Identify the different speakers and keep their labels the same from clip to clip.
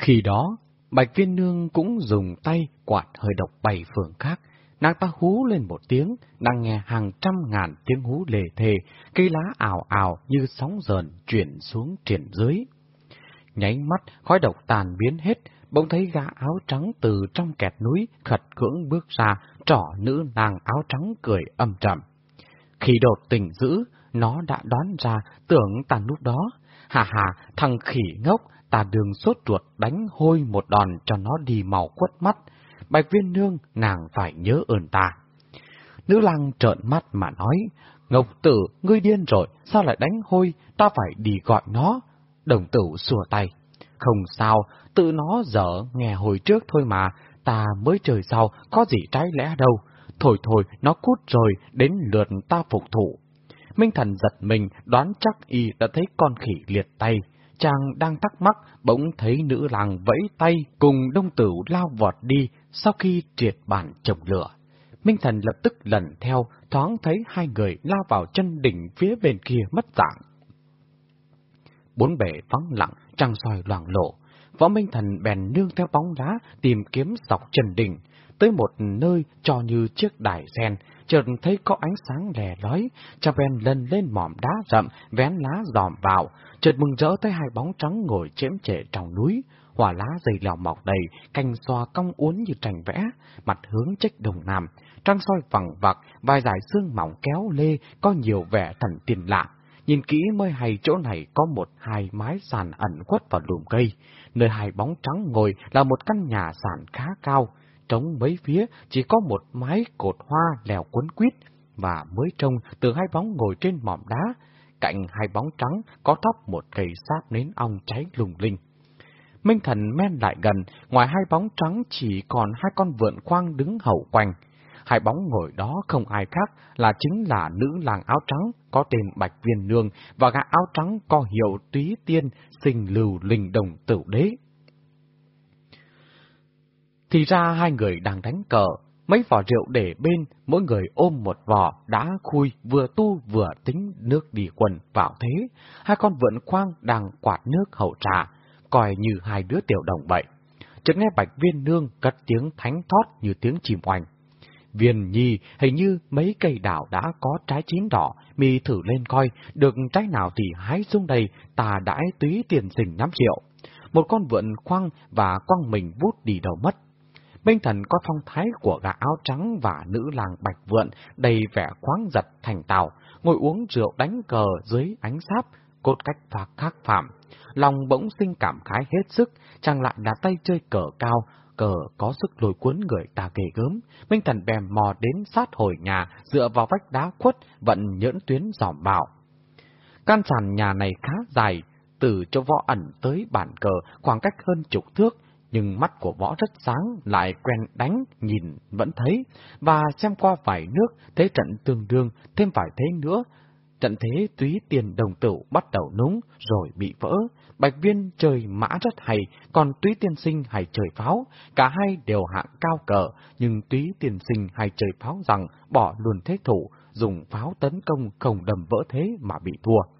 Speaker 1: Khi đó, Bạch Viên Nương cũng dùng tay quạt hơi độc bảy phường khác. Nàng ta hú lên một tiếng, đang nghe hàng trăm ngàn tiếng hú lề thề, cây lá ảo ảo như sóng dờn chuyển xuống triển dưới. Nháy mắt, khói độc tàn biến hết, bỗng thấy gã áo trắng từ trong kẹt núi khật cưỡng bước ra, trỏ nữ nàng áo trắng cười âm trầm. Khi đột tỉnh dữ, nó đã đoán ra tưởng tàn lúc đó. Hà hà, thằng khỉ ngốc, ta đường sốt ruột đánh hôi một đòn cho nó đi màu quất mắt. Bạch viên nương, nàng phải nhớ ơn ta. Nữ lang trợn mắt mà nói, Ngọc tử, ngươi điên rồi, sao lại đánh hôi, ta phải đi gọi nó. Đồng tử xua tay. Không sao, tự nó dở nghe hồi trước thôi mà, ta mới trời sau, có gì trái lẽ đâu. Thôi thôi, nó cút rồi, đến lượt ta phục thủ. Minh thần giật mình, đoán chắc y đã thấy con khỉ liệt tay. Chàng đang thắc mắc, bỗng thấy nữ làng vẫy tay cùng đông tử lao vọt đi sau khi triệt bản chồng lửa. Minh thần lập tức lần theo, thoáng thấy hai người lao vào chân đỉnh phía bên kia mất dạng. Bốn bể vắng lặng, trăng soi loàng lộ. Võ Minh Thần bèn nương theo bóng đá tìm kiếm dọc chân đỉnh, tới một nơi cho như chiếc đài sen, chợt thấy có ánh sáng lè lói, cha ven lần lên mỏm đá rậm, vén lá dòm vào, chợt mừng rỡ thấy hai bóng trắng ngồi chém trệ trong núi, hỏa lá dày lèo mọc đầy, cành xoa cong uốn như tranh vẽ, mặt hướng trách đồng nam, trăng soi vằng vặc, vai dài xương mỏng kéo lê, có nhiều vẻ thần tiền lạ. Nhìn kỹ mới hay chỗ này có một hai mái sàn ẩn khuất vào lùm cây, nơi hai bóng trắng ngồi là một căn nhà sàn khá cao, trống mấy phía chỉ có một mái cột hoa lèo cuốn quýt, và mới trông từ hai bóng ngồi trên mỏm đá, cạnh hai bóng trắng có thóc một cây sáp nến ong cháy lùng linh. Minh thần men lại gần, ngoài hai bóng trắng chỉ còn hai con vượn khoang đứng hậu quanh. Hai bóng ngồi đó không ai khác là chính là nữ làng áo trắng có tên Bạch Viên Nương và gã áo trắng có hiệu túy tiên sinh lưu linh đồng tử đế. Thì ra hai người đang đánh cờ, mấy vỏ rượu để bên, mỗi người ôm một vỏ, đã khui, vừa tu vừa tính nước đi quần vào thế. Hai con vượn khoang đang quạt nước hậu trà, coi như hai đứa tiểu đồng vậy. Chợt nghe bạch viên nương cất tiếng thánh thót như tiếng chim oanh. Viên nhi, hình như mấy cây đảo đã có trái chín đỏ, mi thử lên coi, được trái nào thì hái xuống đây, ta đãi túy tiền sình 5 triệu. Một con vượn khoang và quăng mình vút đi đầu mất. Minh thần có phong thái của gã áo trắng và nữ làng bạch vượn, đầy vẻ khoáng giật thành tàu, ngồi uống rượu đánh cờ dưới ánh sáp, cốt cách và khác phạm. Lòng bỗng sinh cảm khái hết sức, chẳng lại là tay chơi cờ cao, cờ có sức lôi cuốn người ta ghê gớm. Minh thần bèm mò đến sát hồi nhà, dựa vào vách đá khuất, vận nhẫn tuyến dòm bảo, Căn sàn nhà này khá dài, từ chỗ võ ẩn tới bản cờ khoảng cách hơn chục thước, nhưng mắt của võ rất sáng, lại quen đánh, nhìn, vẫn thấy, và xem qua vài nước, thế trận tương đương, thêm vài thế nữa. Trận thế túy tiền đồng tử bắt đầu núng, rồi bị vỡ. Bạch viên chơi mã rất hay, còn túy tiên sinh hay chơi pháo. Cả hai đều hạng cao cờ, nhưng túy tiên sinh hay chơi pháo rằng bỏ luôn thế thủ, dùng pháo tấn công không đầm vỡ thế mà bị thua.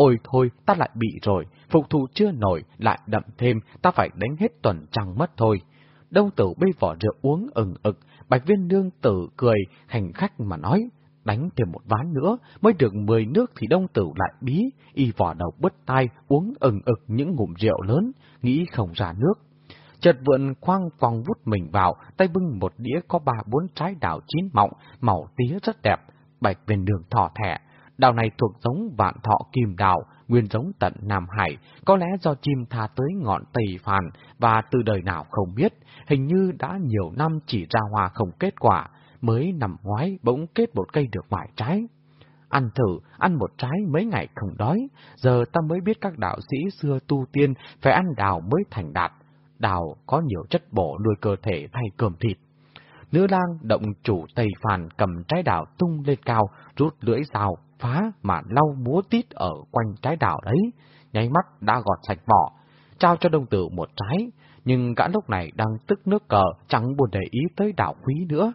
Speaker 1: Ôi thôi, ta lại bị rồi, phục thù chưa nổi, lại đậm thêm, ta phải đánh hết tuần trăng mất thôi. Đông tử bê vỏ rượu uống ừng ực, bạch viên nương tử cười, hành khách mà nói, đánh thêm một ván nữa, mới được mười nước thì đông tử lại bí, y vỏ đầu bứt tai, uống ừng ực những ngụm rượu lớn, nghĩ không ra nước. Chợt vượn khoang vòng vút mình vào, tay bưng một đĩa có ba bốn trái đào chín mọng, màu tía rất đẹp, bạch viên đường thỏ thẻ, Đào này thuộc giống vạn thọ kim đào, nguyên giống tận Nam Hải, có lẽ do chim tha tới ngọn Tây Phàn và từ đời nào không biết, hình như đã nhiều năm chỉ ra hoa không kết quả, mới nằm ngoái bỗng kết một cây được vài trái. Ăn thử, ăn một trái mấy ngày không đói, giờ ta mới biết các đạo sĩ xưa tu tiên phải ăn đào mới thành đạt. Đào có nhiều chất bổ nuôi cơ thể thay cơm thịt. Nữ lang động chủ Tây Phàn cầm trái đào tung lên cao, rút lưỡi dao, phá mà lau múa tít ở quanh trái đảo đấy, nháy mắt đã gọt sạch vỏ, trao cho đông tử một trái, nhưng gã lúc này đang tức nước cờ, chẳng buồn để ý tới đảo quý nữa.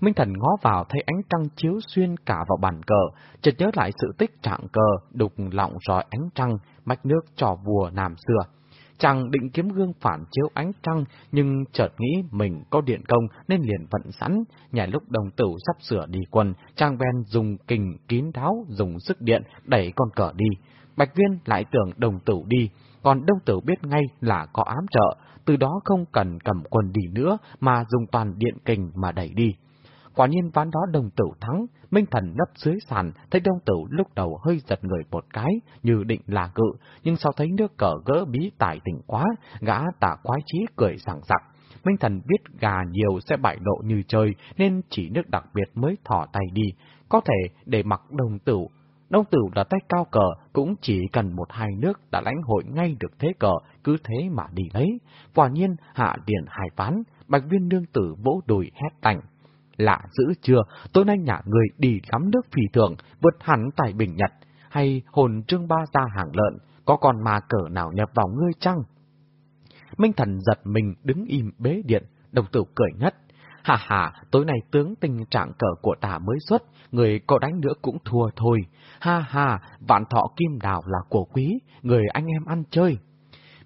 Speaker 1: Minh Thần ngó vào thấy ánh trăng chiếu xuyên cả vào bàn cờ, chợt nhớ lại sự tích trạng cờ, đục lọng rồi ánh trăng, mạch nước trò vùa nàm xưa chàng định kiếm gương phản chiếu ánh trăng, nhưng chợt nghĩ mình có điện công nên liền vận sẵn. Nhà lúc đồng tử sắp sửa đi quân, chàng ven dùng kình kín đáo, dùng sức điện đẩy con cờ đi. Bạch Viên lại tưởng đồng tử đi, còn đông tử biết ngay là có ám trợ, từ đó không cần cầm quân đi nữa mà dùng toàn điện kình mà đẩy đi. Quả nhiên ván đó đồng tử thắng, Minh Thần nấp dưới sàn, thấy đồng tử lúc đầu hơi giật người một cái, như định là cự, nhưng sau thấy nước cờ gỡ bí tài tỉnh quá, gã tả quái trí cười sảng sặc. Minh Thần biết gà nhiều sẽ bại lộ như chơi, nên chỉ nước đặc biệt mới thỏ tay đi, có thể để mặc đồng tử. đông tử là tay cao cờ, cũng chỉ cần một hai nước đã lãnh hội ngay được thế cờ, cứ thế mà đi lấy. Quả nhiên, hạ điện hài phán, bạch viên nương tử vỗ đùi hét tành. Lạ dữ chưa, tối nay nhà người đi lắm nước phì thường, vượt hẳn tại Bình Nhật, hay hồn trương ba ra hàng lợn, có còn ma cờ nào nhập vào ngươi chăng? Minh thần giật mình đứng im bế điện, đồng tử cười nhất. Hà hà, tối nay tướng tình trạng cờ của ta mới xuất, người có đánh nữa cũng thua thôi. Ha ha, vạn thọ kim đào là của quý, người anh em ăn chơi.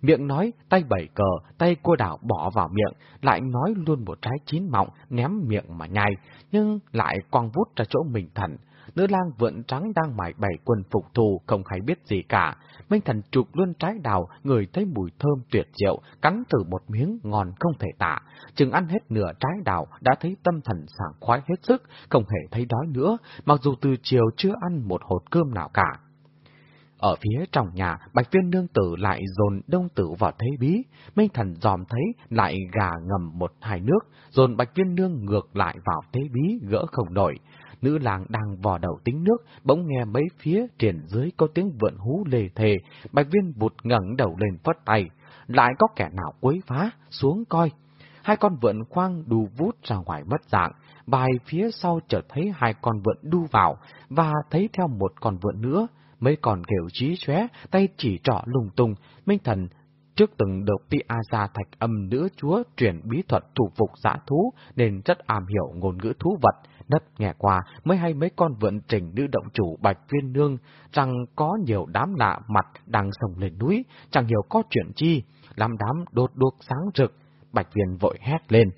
Speaker 1: Miệng nói, tay bảy cờ, tay cô đảo bỏ vào miệng, lại nói luôn một trái chín mọng, ném miệng mà nhai, nhưng lại quăng vút ra chỗ mình thần. Nữ lang vượn trắng đang mải bảy quần phục thù, không hay biết gì cả. Minh thần chụp luôn trái đào, người thấy mùi thơm tuyệt diệu, cắn thử một miếng ngon không thể tả. Chừng ăn hết nửa trái đào, đã thấy tâm thần sảng khoái hết sức, không hề thấy đói nữa, mặc dù từ chiều chưa ăn một hột cơm nào cả. Ở phía trong nhà, bạch viên nương tử lại dồn đông tử vào thế bí, minh thần dòm thấy lại gà ngầm một hai nước, dồn bạch viên nương ngược lại vào thế bí, gỡ không nổi. Nữ làng đang vò đầu tính nước, bỗng nghe mấy phía triển dưới có tiếng vượn hú lề thề, bạch viên vụt ngẩng đầu lên phất tay. Lại có kẻ nào quấy phá, xuống coi. Hai con vượn khoang đù vút ra ngoài mất dạng, bài phía sau chợt thấy hai con vượn đu vào, và thấy theo một con vượn nữa, mới còn kiểu trí chóe, tay chỉ trỏ lung tung, Minh Thần trước từng được Piazza thạch âm nữ chúa truyền bí thuật thủ phục giã thú nên rất am hiểu ngôn ngữ thú vật. Đất nghe qua mới hay mấy con vượn trình nữ động chủ Bạch Viên Nương rằng có nhiều đám lạ mặt đang sông lên núi, chẳng hiểu có chuyện chi, làm đám đột đột sáng rực. Bạch Viên vội hét lên.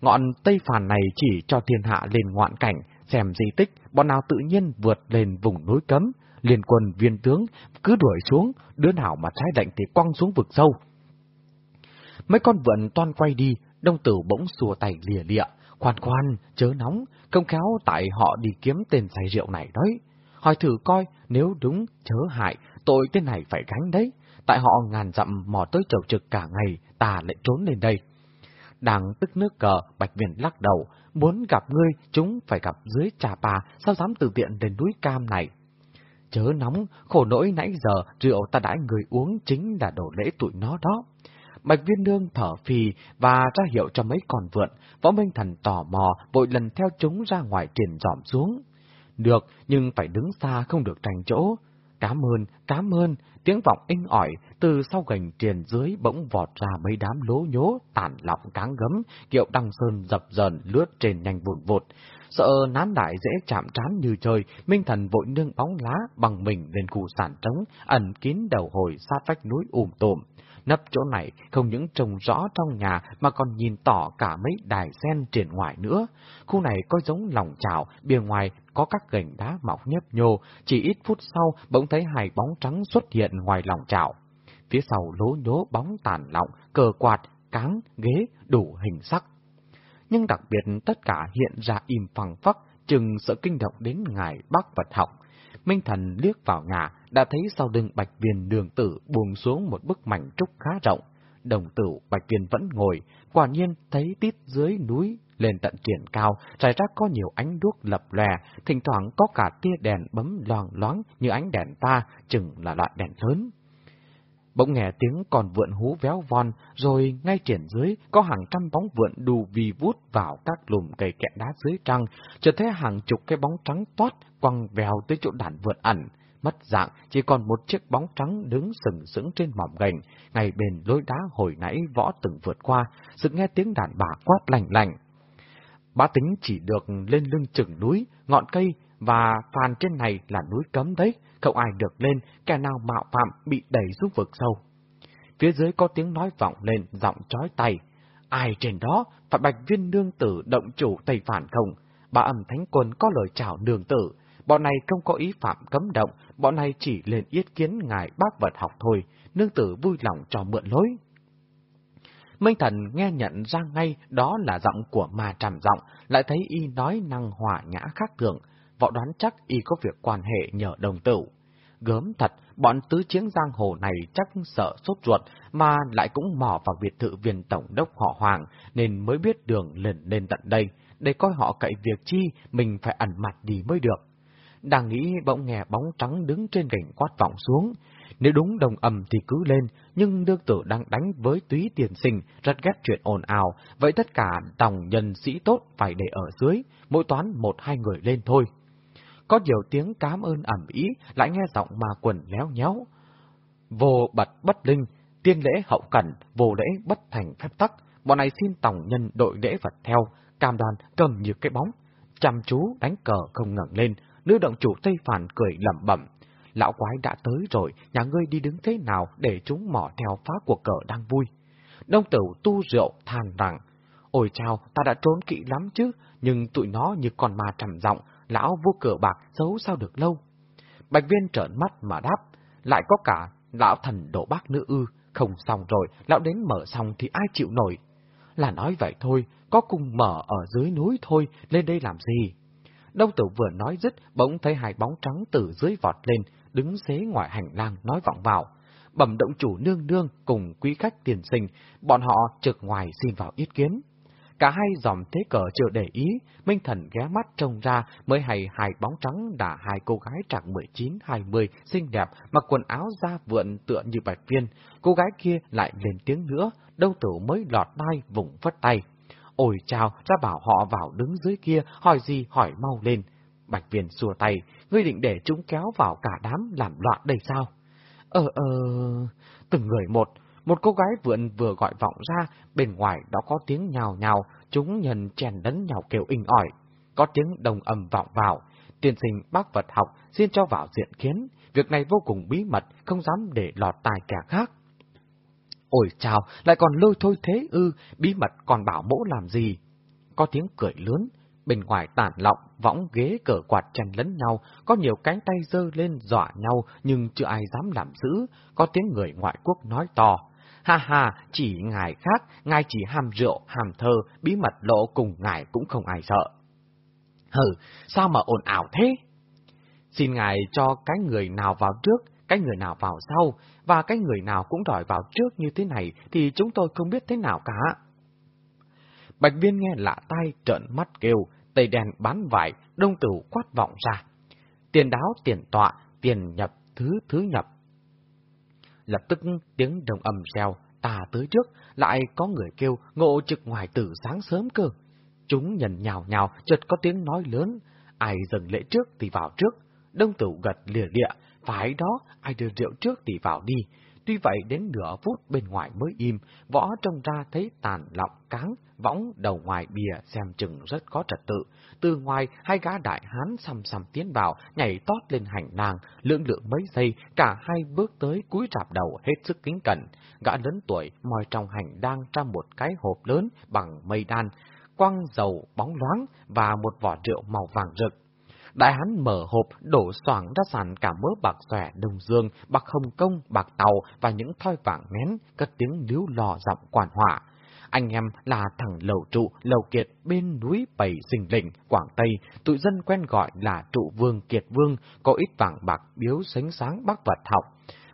Speaker 1: Ngọn Tây Phàn này chỉ cho thiên hạ lên ngoạn cảnh, xem di tích, bọn nào tự nhiên vượt lên vùng núi cấm, liên quân viên tướng cứ đuổi xuống, đứa nào mà trái lệnh thì quăng xuống vực sâu. Mấy con vượn toan quay đi, đông tử bỗng xùa tay lìa lịa, khoan khoan, chớ nóng, công khéo tại họ đi kiếm tên say rượu này đấy. Hỏi thử coi, nếu đúng, chớ hại, tội tên này phải gánh đấy. Tại họ ngàn dặm mò tới chầu trực cả ngày, ta lại trốn lên đây. Đang tức nước cờ, Bạch viện lắc đầu, muốn gặp ngươi, chúng phải gặp dưới trà bà, sao dám từ tiện đến núi cam này chớ nóng, khổ nỗi nãy giờ rượu ta đãi người uống chính là đổ lễ tụi nó đó. Bạch viên nương thở phì và ra hiệu cho mấy con vượn, võ minh thần tò mò, vội lần theo chúng ra ngoài triển dòm xuống. Được, nhưng phải đứng xa không được tranh chỗ. Cám ơn, cám ơn, tiếng vọng inh ỏi, từ sau gành triền dưới bỗng vọt ra mấy đám lố nhố, tàn lọng cáng gấm, kiệu đăng sơn dập dờn lướt trên nhanh vụn vụt. Sợ nán đại dễ chạm trán như trời, Minh Thần vội nương bóng lá bằng mình lên khu sản trống, ẩn kín đầu hồi sát vách núi ùm tùm. Nấp chỗ này không những trông rõ trong nhà mà còn nhìn tỏ cả mấy đài sen triển ngoài nữa. Khu này có giống lòng chảo, bìa ngoài có các gành đá mọc nhấp nhô, chỉ ít phút sau bỗng thấy hai bóng trắng xuất hiện ngoài lòng chảo. Phía sau lố nhố bóng tàn lọng, cờ quạt, cáng, ghế, đủ hình sắc nhưng đặc biệt tất cả hiện ra im phẳng phắc, chừng sợ kinh động đến ngài bác vật học. Minh thần liếc vào nhà, đã thấy sau lưng bạch viên đường tử buông xuống một bức mảnh trúc khá rộng. Đồng tử bạch viên vẫn ngồi, quả nhiên thấy tít dưới núi lên tận triển cao, trải ra có nhiều ánh đuốc lập lòe, thỉnh thoảng có cả tia đèn bấm loang loáng như ánh đèn ta, chừng là loại đèn lớn. Bỗng nghe tiếng còn vượn hú véo von, rồi ngay triển dưới có hàng trăm bóng vượn đù vì vút vào các lùm cây kẹ đá dưới trăng, chợt thấy hàng chục cái bóng trắng toát quăng vèo tới chỗ đàn vượn ẩn. Mất dạng, chỉ còn một chiếc bóng trắng đứng sừng sững trên mỏm gành, ngay bên lối đá hồi nãy võ từng vượt qua, sự nghe tiếng đàn bà quát lành lành. Bá tính chỉ được lên lưng chừng núi, ngọn cây, và phàn trên này là núi cấm đấy, không ai được lên, kẻ nào mạo phạm bị đẩy xuống vực sâu. phía dưới có tiếng nói vọng lên, giọng chói tay. Ai trên đó, phải bạch viên nương tử động chủ Tây Phản không? Bà ẩm thánh quân có lời chào nương tử. Bọn này không có ý phạm cấm động, bọn này chỉ lên yết kiến ngài bác vật học thôi, nương tử vui lòng cho mượn lối. Minh thần nghe nhận ra ngay đó là giọng của ma trầm giọng, lại thấy y nói năng hòa nhã khác thường, võ đoán chắc y có việc quan hệ nhờ đồng tử. Gớm thật, bọn tứ chiến giang hồ này chắc sợ sốt ruột, mà lại cũng mò vào biệt thự viên tổng đốc họ Hoàng, nên mới biết đường lên lên tận đây, để coi họ cậy việc chi, mình phải ẩn mặt đi mới được. Đang nghĩ bỗng nghe bóng trắng đứng trên gành quát vọng xuống. Nếu đúng đồng ầm thì cứ lên, nhưng đương tử đang đánh với túy tiền sinh, rất ghét chuyện ồn ào, vậy tất cả đồng nhân sĩ tốt phải để ở dưới, mỗi toán một hai người lên thôi. Có nhiều tiếng cám ơn ẩm ý, lại nghe giọng mà quần léo nhéo. Vô bật bất linh, tiên lễ hậu cẩn, vô lễ bất thành phép tắc, bọn này xin tổng nhân đội lễ vật theo, cam đoan cầm như cái bóng. Chăm chú đánh cờ không ngẩng lên, nữ động chủ Tây Phản cười lẩm bẩm. Lão quái đã tới rồi, nhà ngươi đi đứng thế nào để chúng mỏ theo phá cuộc cờ đang vui. Đông tử tu rượu than rằng, ôi chào, ta đã trốn kỹ lắm chứ, nhưng tụi nó như con ma trầm giọng, lão vua cờ bạc giấu sao được lâu. Bạch viên trợn mắt mà đáp, lại có cả lão thần đổ bác nữ ư, không xong rồi, lão đến mở xong thì ai chịu nổi. Là nói vậy thôi, có cùng mở ở dưới núi thôi, lên đây làm gì? Đông tử vừa nói dứt, bỗng thấy hai bóng trắng từ dưới vọt lên, đứng xế ngoài hành lang nói vọng vào. Bẩm động chủ nương nương cùng quý khách tiền sinh, bọn họ trực ngoài xin vào ý kiến. Cả hai dòm thế cờ chưa để ý, Minh Thần ghé mắt trông ra mới hay hai bóng trắng đã hai cô gái trạng 19-20 xinh đẹp mặc quần áo da vượn tựa như bạch viên. Cô gái kia lại lên tiếng nữa, đâu tử mới lọt tai vùng vất tay. Ôi chào, ra bảo họ vào đứng dưới kia, hỏi gì hỏi mau lên. Bạch viên xua tay, ngươi định để chúng kéo vào cả đám làm loạn đây sao? Ờ ờ, từng người một, một cô gái vượn vừa gọi vọng ra, bên ngoài đó có tiếng nhào nhào, chúng nhân chèn đấn nhào kêu inh ỏi. Có tiếng đồng ầm vọng vào, tiên sinh bác vật học xin cho vào diện kiến, việc này vô cùng bí mật, không dám để lọt tài kẻ khác. Ôi chào, lại còn lôi thôi thế ư, bí mật còn bảo mỗ làm gì? Có tiếng cười lớn, bên ngoài tản lọng, võng ghế cờ quạt chăn lấn nhau, có nhiều cánh tay dơ lên dọa nhau nhưng chưa ai dám làm giữ, có tiếng người ngoại quốc nói to. Ha ha, chỉ ngài khác, ngài chỉ ham rượu, ham thơ, bí mật lộ cùng ngài cũng không ai sợ. Hừ, sao mà ồn ảo thế? Xin ngài cho cái người nào vào trước, cái người nào vào sau, và cái người nào cũng đòi vào trước như thế này thì chúng tôi không biết thế nào cả. Bạch viên nghe lạ tay trợn mắt kêu, tây đèn bán vải, đông tử quát vọng ra. Tiền đáo tiền tọa, tiền nhập, thứ thứ nhập. Lập tức tiếng đồng ầm reo, ta tới trước, lại có người kêu ngộ trực ngoài từ sáng sớm cơ. Chúng nhận nhào nhào, chợt có tiếng nói lớn, ai dừng lễ trước thì vào trước. Đông tử gật lìa lịa, phải đó, ai đưa rượu trước thì vào đi. Tuy vậy đến nửa phút bên ngoài mới im, võ trông ra thấy tàn lọng cáng, võng đầu ngoài bìa xem chừng rất có trật tự. Từ ngoài, hai gã đại hán xăm xăm tiến vào, nhảy tót lên hành lang, lưỡng lượng mấy giây, cả hai bước tới cúi rạp đầu hết sức kính cẩn. Gã lớn tuổi, mòi trong hành đang trong một cái hộp lớn bằng mây đan, quăng dầu bóng loáng và một vỏ rượu màu vàng rực. Đại hán mở hộp, đổ xoảng ra sàn cả mớ bạc xòe đồng dương, bạc hồng công, bạc tàu và những thoi vàng nén, cất tiếng líu lò giọng quản hỏa. Anh em là thằng Lầu Trụ, Lầu Kiệt bên núi Bảy Sinh Lĩnh, Quảng Tây, tụi dân quen gọi là Trụ Vương Kiệt Vương, có ít vàng bạc biếu sánh sáng bác vật học.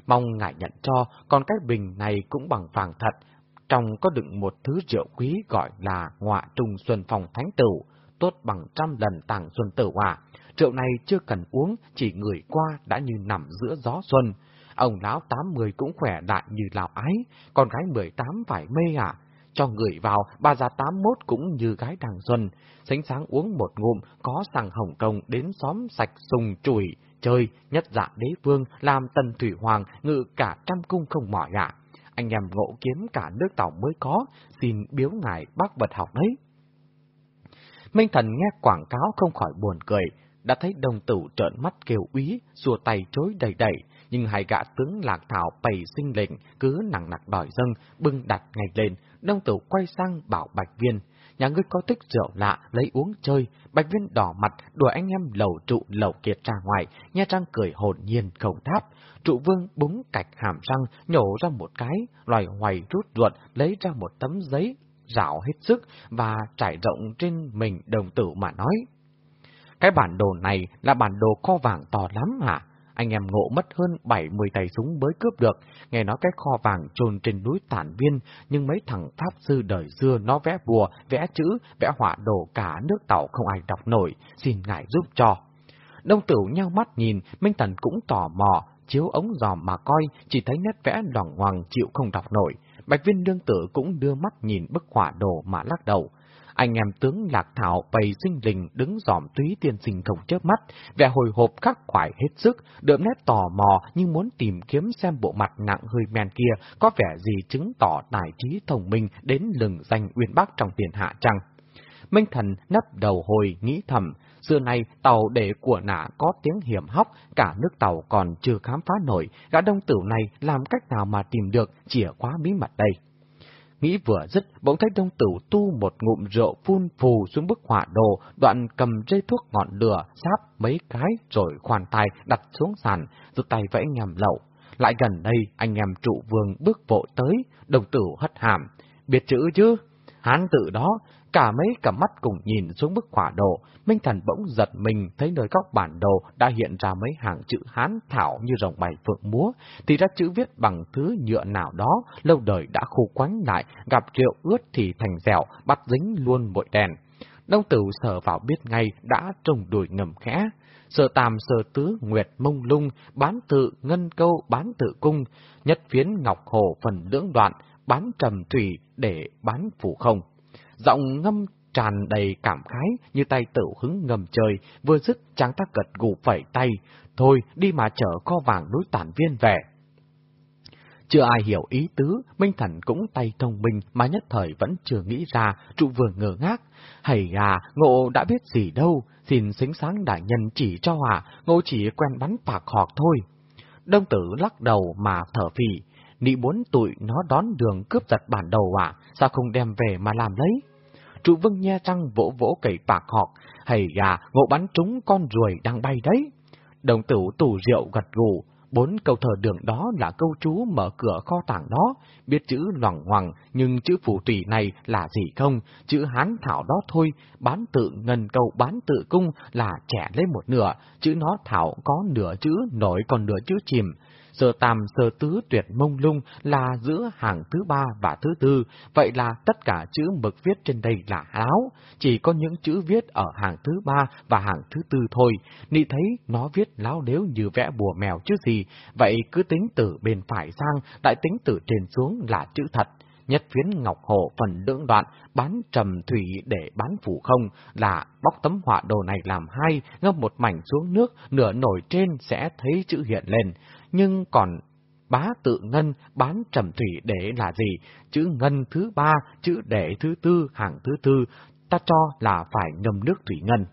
Speaker 1: Mong ngài nhận cho, còn cái bình này cũng bằng vàng thật. Trong có đựng một thứ rượu quý gọi là ngọa trùng xuân phòng thánh tử, tốt bằng trăm lần tàng xuân tử hòa. Rượu này chưa cần uống, chỉ người qua đã như nằm giữa gió xuân. Ông lão 80 cũng khỏe đại như lão ái, con gái 18 phải mê à. Cho người vào, bà già 81 cũng như gái đàng xuân. Sánh sáng uống một ngụm, có sang Hồng Kông đến xóm sạch sùng chùi, chơi, nhất dạ đế vương, làm tần thủy hoàng, ngự cả trăm cung không mỏi ạ. Anh em ngộ kiếm cả nước tàu mới có, xin biếu ngài bác vật học đấy. Minh Thần nghe quảng cáo không khỏi buồn cười, đã thấy đồng tử trợn mắt kêu úy, xua tay chối đầy đầy, nhưng hai gã tướng lạc thảo bày sinh lệnh cứ nặng nặc đòi dâng, bưng đặt ngay lên, đồng tử quay sang bảo Bạch Viên, nhà ngươi có thích rượu lạ, lấy uống chơi, Bạch Viên đỏ mặt, đuổi anh em lầu trụ lầu kiệt ra ngoài, nha trang cười hồn nhiên không đáp. Trụ vương búng cạch hàm răng, nhổ ra một cái, loài hoài rút ruột, lấy ra một tấm giấy, rảo hết sức và trải rộng trên mình đồng tử mà nói. Cái bản đồ này là bản đồ kho vàng to lắm hả? Anh em ngộ mất hơn 70 tay súng mới cướp được, nghe nói cái kho vàng trồn trên núi tản viên, nhưng mấy thằng Pháp sư đời xưa nó vẽ bùa, vẽ chữ, vẽ họa đồ cả nước tàu không ai đọc nổi, xin ngài giúp cho. Đông tử nhau mắt nhìn, Minh Thần cũng tò mò, chiếu ống giò mà coi, chỉ thấy nét vẽ loằng hoàng chịu không đọc nổi. Bạch viên đương tử cũng đưa mắt nhìn bức họa đồ mà lắc đầu. Anh em tướng Lạc Thảo bày sinh linh đứng dòm túy tiên sinh không chớp mắt, vẻ hồi hộp khắc khoải hết sức, đượm nét tò mò nhưng muốn tìm kiếm xem bộ mặt nặng hơi men kia có vẻ gì chứng tỏ tài trí thông minh đến lừng danh uyên bác trong tiền hạ chăng. Minh thần nấp đầu hồi nghĩ thầm, xưa nay tàu để của nã có tiếng hiểm hóc, cả nước tàu còn chưa khám phá nổi, gã đông tử này làm cách nào mà tìm được chìa khóa bí mật đây. Nghĩ vừa dứt, bỗng thấy đông tử tu một ngụm rượu phun phù xuống bức họa đồ, đoạn cầm dây thuốc ngọn lửa, sáp mấy cái rồi khoan tay đặt xuống sàn, rụt tay vẫy nhầm lậu. Lại gần đây, anh em trụ vương bước vội tới, đồng tử hất hàm. Biết chữ chứ? Hán tự đó, cả mấy cả mắt cùng nhìn xuống bức họa đồ, Minh Thần bỗng giật mình thấy nơi góc bản đồ đã hiện ra mấy hàng chữ Hán thảo như rồng bày phượng múa, thì ra chữ viết bằng thứ nhựa nào đó, lâu đời đã khô quánh lại, gặp rượu ướt thì thành dẻo, bắt dính luôn bội đèn. Đông tử sờ vào biết ngay đã trồng đuổi ngầm khẽ. Sờ tam sờ tứ nguyệt mông lung, bán tự ngân câu bán tự cung, nhất phiến ngọc hồ phần lưỡng đoạn, bán trầm thủy để bán phủ không. Giọng ngâm tràn đầy cảm khái như tay tự hứng ngầm trời, vừa dứt chàng ta gật gù phẩy tay, thôi đi mà chở kho vàng núi tản viên về. Chưa ai hiểu ý tứ, Minh Thần cũng tay thông minh mà nhất thời vẫn chưa nghĩ ra, trụ vừa ngờ ngác. Hầy à, ngộ đã biết gì đâu, xin xính sáng đại nhân chỉ cho hòa ngộ chỉ quen bắn phạc họt thôi. Đông tử lắc đầu mà thở phì, nị muốn tụi nó đón đường cướp giật bản đầu à, sao không đem về mà làm lấy? Trụ vương nha răng vỗ vỗ cậy bạc họt, hầy gà ngộ bắn trúng con ruồi đang bay đấy. Đồng tử tủ rượu gật gù, bốn câu thờ đường đó là câu chú mở cửa kho tàng đó, biết chữ loằng hoàng nhưng chữ phù tùy này là gì không, chữ hán thảo đó thôi, bán tự ngân câu bán tự cung là trẻ lên một nửa, chữ nó thảo có nửa chữ nổi còn nửa chữ chìm, Sơ tam sơ tứ tuyệt mông lung là giữa hàng thứ ba và thứ tư, vậy là tất cả chữ mực viết trên đây là áo, chỉ có những chữ viết ở hàng thứ ba và hàng thứ tư thôi. Nị thấy nó viết láo đếu như vẽ bùa mèo chứ gì, vậy cứ tính từ bên phải sang, đại tính từ trên xuống là chữ thật. Nhất phiến ngọc hồ phần lưỡng đoạn, bán trầm thủy để bán phủ không, là bóc tấm họa đồ này làm hai, ngâm một mảnh xuống nước, nửa nổi trên sẽ thấy chữ hiện lên nhưng còn bá tự ngân bán trầm thủy để là gì? Chữ ngân thứ ba, chữ để thứ tư, hàng thứ tư, ta cho là phải ngâm nước thủy ngân.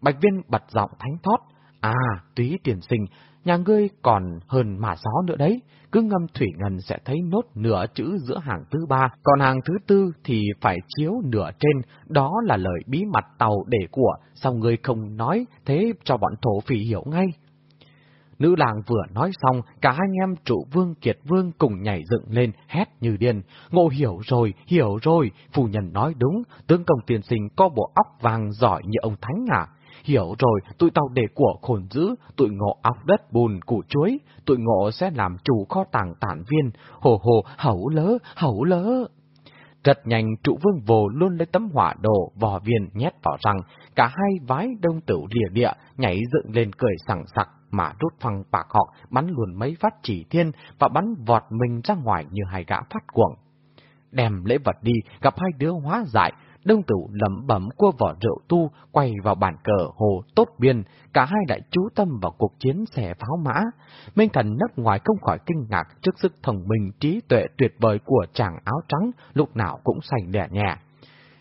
Speaker 1: Bạch viên bật giọng thánh thót, à, túy tiền sinh, nhà ngươi còn hơn mà gió nữa đấy, cứ ngâm thủy ngân sẽ thấy nốt nửa chữ giữa hàng thứ ba, còn hàng thứ tư thì phải chiếu nửa trên, đó là lời bí mật tàu để của, sao ngươi không nói, thế cho bọn thổ phỉ hiểu ngay. Nữ làng vừa nói xong, cả hai anh em trụ vương kiệt vương cùng nhảy dựng lên, hét như điên. Ngộ hiểu rồi, hiểu rồi, phu nhân nói đúng, tướng công tiền sinh có bộ óc vàng giỏi như ông Thánh à. Hiểu rồi, tụi tao để của khôn dữ, tụi ngộ óc đất bùn củ chuối, tụi ngộ sẽ làm chủ kho tàng tản viên, hồ hồ, hẩu lỡ, hẩu lỡ. Rất nhanh trụ vương vồ luôn lấy tấm hỏa đồ, vò viên nhét vào răng, cả hai vái đông tử lìa địa, nhảy dựng lên cười sẵn sặc mà rút phăng bạc họ, bắn luôn mấy phát chỉ thiên và bắn vọt mình ra ngoài như hai gã phát cuồng. Đem lễ vật đi, gặp hai đứa hóa giải đông tử lẩm bẩm qua vỏ rượu tu, quay vào bàn cờ hồ tốt biên, cả hai đại chú tâm vào cuộc chiến xẻ pháo mã. Minh Thần nấp ngoài không khỏi kinh ngạc trước sức thông minh trí tuệ tuyệt vời của chàng áo trắng, lúc nào cũng sành đẻ nhẹ.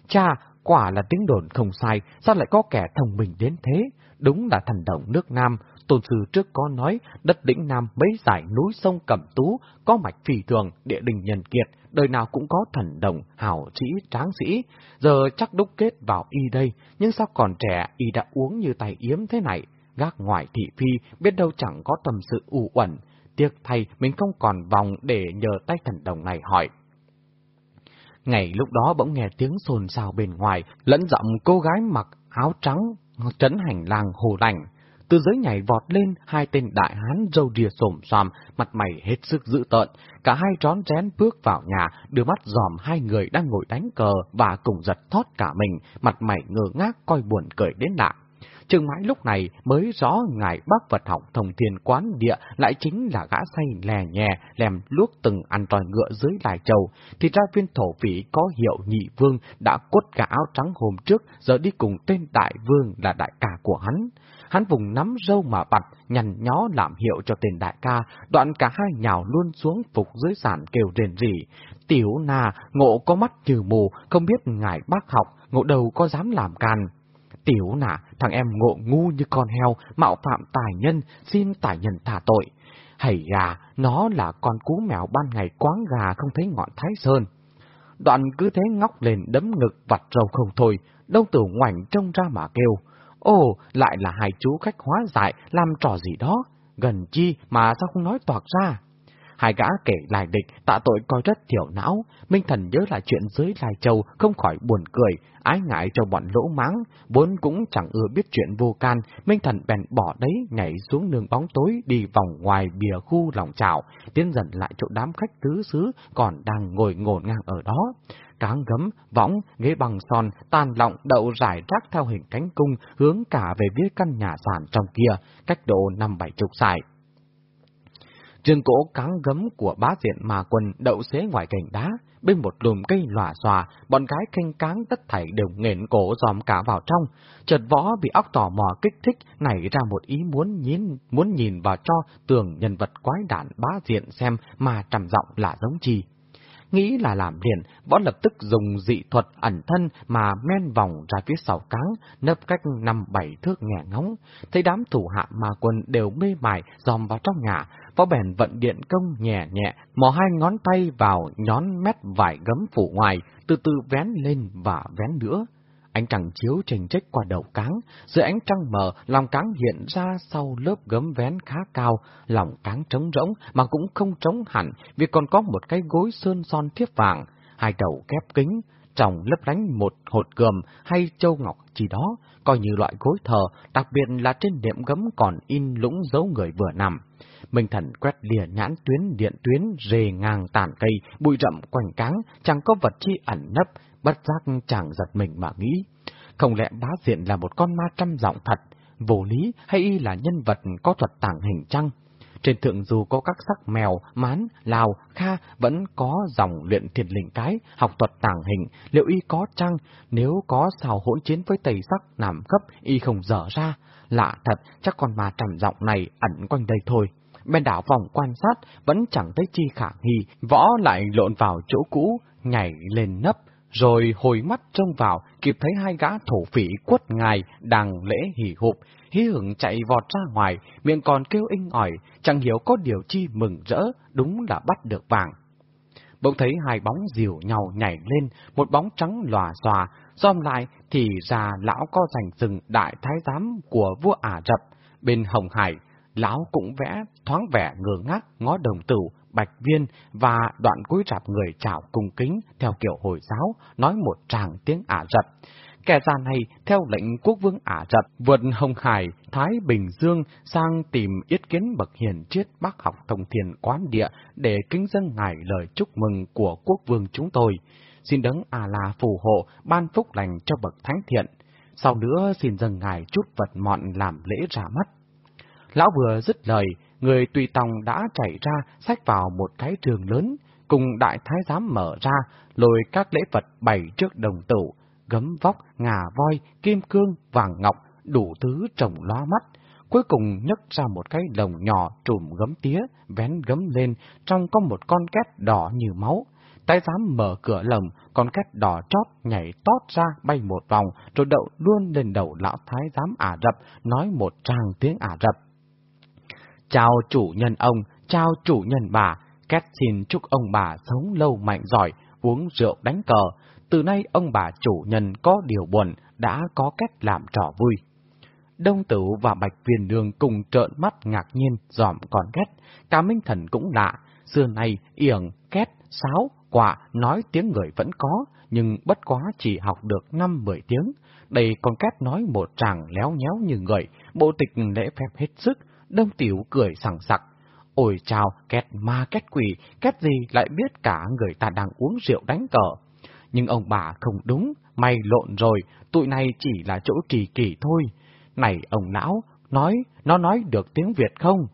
Speaker 1: Cha, quả là tiếng đồn không sai, sao lại có kẻ thông minh đến thế? Đúng là thần đồng nước Nam, tôn sư trước có nói, đất lĩnh Nam mấy dải núi sông Cẩm Tú, có mạch phi thường, địa đình nhân kiệt, đời nào cũng có thần đồng, hào sĩ, tráng sĩ. Giờ chắc đúc kết vào y đây, nhưng sao còn trẻ, y đã uống như tay yếm thế này? Gác ngoài thị phi, biết đâu chẳng có tâm sự u uẩn. Tiếc thay, mình không còn vòng để nhờ tay thần đồng này hỏi. Ngày lúc đó bỗng nghe tiếng xôn xao bên ngoài, lẫn giọng cô gái mặc áo trắng, trấn hành lang hồ lành. Từ dưới nhảy vọt lên, hai tên đại hán râu ria xồm xoàm, mặt mày hết sức dữ tợn. Cả hai trón rén bước vào nhà, đưa mắt dòm hai người đang ngồi đánh cờ và cùng giật thót cả mình, mặt mày ngơ ngác coi buồn cười đến lạ. Chừng mãi lúc này mới rõ ngài bác vật học thông thiên quán địa lại chính là gã say lè nhè, lèm luốc từng ăn tròi ngựa dưới lại châu. Thì ra viên thổ phỉ có hiệu nhị vương đã cốt cả áo trắng hôm trước, giờ đi cùng tên đại vương là đại ca của hắn. Hắn vùng nắm râu mà bặt, nhằn nhó làm hiệu cho tên đại ca, đoạn cả hai nhào luôn xuống phục dưới sàn kêu rền rỉ. Tiểu nà, ngộ có mắt trừ mù, không biết ngài bác học, ngộ đầu có dám làm can. Tiểu nà, thằng em ngộ ngu như con heo, mạo phạm tài nhân, xin tài nhân thả tội. Hầy gà, nó là con cú mèo ban ngày quáng gà không thấy ngọn thái sơn. Đoạn cứ thế ngóc lên đấm ngực vặt râu không thôi, đông từ ngoảnh trông ra mà kêu. Ồ, lại là hai chú khách hóa dại, làm trò gì đó. Gần chi mà sao không nói toạc ra? Hai gã kể lại địch, tạ tội coi rất thiểu não. Minh Thần nhớ lại chuyện dưới Lai Châu, không khỏi buồn cười, ái ngại cho bọn lỗ máng, vốn cũng chẳng ưa biết chuyện vô can. Minh Thần bèn bỏ đấy, nhảy xuống nương bóng tối, đi vòng ngoài bìa khu lòng trào, tiến dần lại chỗ đám khách tứ xứ, còn đang ngồi ngổn ngang ở đó cáng gấm, võng, ghế bằng son, tàn lọng đậu rải rác theo hình cánh cung hướng cả về phía căn nhà sàn trong kia, cách độ năm bảy chục sải. Trường cỗ cáng gấm của bá diện mà quân đậu xế ngoài cành đá, bên một lùm cây lòa xòa, bọn gái canh cáng tất thảy đều nghển cổ dòm cả vào trong. Chợt võ bị óc tò mò kích thích, nảy ra một ý muốn nhìn, muốn nhìn vào cho tường nhân vật quái đản bá diện xem mà trầm giọng là giống chi. Nghĩ là làm liền, võ lập tức dùng dị thuật ẩn thân mà men vòng ra phía sau cáng, nấp cách năm bảy thước nhẹ ngóng. Thấy đám thủ hạ mà quân đều mê mải dòm vào trong nhà, Phó bèn vận điện công nhẹ nhẹ, mò hai ngón tay vào nhón mét vải gấm phủ ngoài, từ từ vén lên và vén nữa. Ánh trăng chiếu trình trích qua đầu cáng, dưới ánh trăng mờ, lòng cáng hiện ra sau lớp gấm vén khá cao, lòng cáng trống rỗng mà cũng không trống hẳn vì còn có một cái gối sơn son thiếp vàng, hai đầu kép kính, trong lấp lánh một hột gườm hay châu ngọc chỉ đó, coi như loại gối thờ, đặc biệt là trên điểm gấm còn in lũng dấu người vừa nằm. Minh thần quét lìa nhãn tuyến điện tuyến rề ngang tàn cây, bụi rậm quanh cáng, chẳng có vật chi ẩn nấp, bất giác chàng giật mình mà nghĩ. Không lẽ bá diện là một con ma trăm giọng thật, vô lý hay y là nhân vật có thuật tàng hình chăng? Trên thượng dù có các sắc mèo, mán, lào, kha vẫn có dòng luyện thiền linh cái, học thuật tàng hình, liệu y có chăng? Nếu có sao hỗn chiến với tây sắc nằm cấp, y không dở ra. Lạ thật, chắc con ma trầm giọng này ẩn quanh đây thôi. Bên đảo vòng quan sát, vẫn chẳng thấy chi khả nghi, võ lại lộn vào chỗ cũ, nhảy lên nấp, rồi hồi mắt trông vào, kịp thấy hai gã thổ phỉ quất ngài đang lễ hỉ hụp, hí hửng chạy vọt ra ngoài, miệng còn kêu inh ỏi, chẳng hiểu có điều chi mừng rỡ, đúng là bắt được vàng. Bỗng thấy hai bóng dìu nhau nhảy lên, một bóng trắng lòa xòa, xóm lại thì ra lão có giành rừng đại thái giám của vua Ả Rập. Bên Hồng Hải, lão cũng vẽ thoáng vẻ ngơ ngác ngó đồng tử, bạch viên và đoạn cúi rạp người chào cung kính theo kiểu Hồi giáo, nói một tràng tiếng Ả Rập. Kẻ già này, theo lệnh quốc vương Ả Rập, vượt Hồng Hải, Thái Bình Dương sang tìm yết kiến bậc hiền triết bác học thông thiền quán địa để kính dân ngài lời chúc mừng của quốc vương chúng tôi. Xin đấng A-la phù hộ, ban phúc lành cho bậc thánh thiện. Sau nữa xin dâng ngài chút vật mọn làm lễ ra mắt. Lão vừa dứt lời, người tùy tòng đã chạy ra, xách vào một cái trường lớn, cùng đại thái giám mở ra, lôi các lễ vật bày trước đồng tử, gấm vóc, ngà voi, kim cương, vàng ngọc, đủ thứ trồng loa mắt. Cuối cùng nhấc ra một cái lồng nhỏ trùm gấm tía, vén gấm lên, trong có một con két đỏ như máu. tay giám mở cửa lồng, con két đỏ chót nhảy tót ra bay một vòng, rồi đậu luôn lên đầu lão thái giám Ả Rập, nói một tràng tiếng Ả Rập. Chào chủ nhân ông, chào chủ nhân bà, két xin chúc ông bà sống lâu mạnh giỏi, uống rượu đánh cờ. Từ nay ông bà chủ nhân có điều buồn, đã có két làm trò vui. Đông Tử và Bạch Viên Đường cùng trợn mắt ngạc nhiên dòm còn két, cả Minh Thần cũng lạ, xưa nay yểng, két, sáo, quả nói tiếng người vẫn có, nhưng bất quá chỉ học được 5-10 tiếng. Đây con két nói một tràng léo nhéo như người, bộ tịch lễ phép hết sức, Đông Tiểu cười sảng sặc. Ôi chào, két ma két quỷ, két gì lại biết cả người ta đang uống rượu đánh cờ. Nhưng ông bà không đúng, mày lộn rồi, tụi này chỉ là chỗ trì kỳ thôi. Này ông lão, nói, nó nói được tiếng Việt không?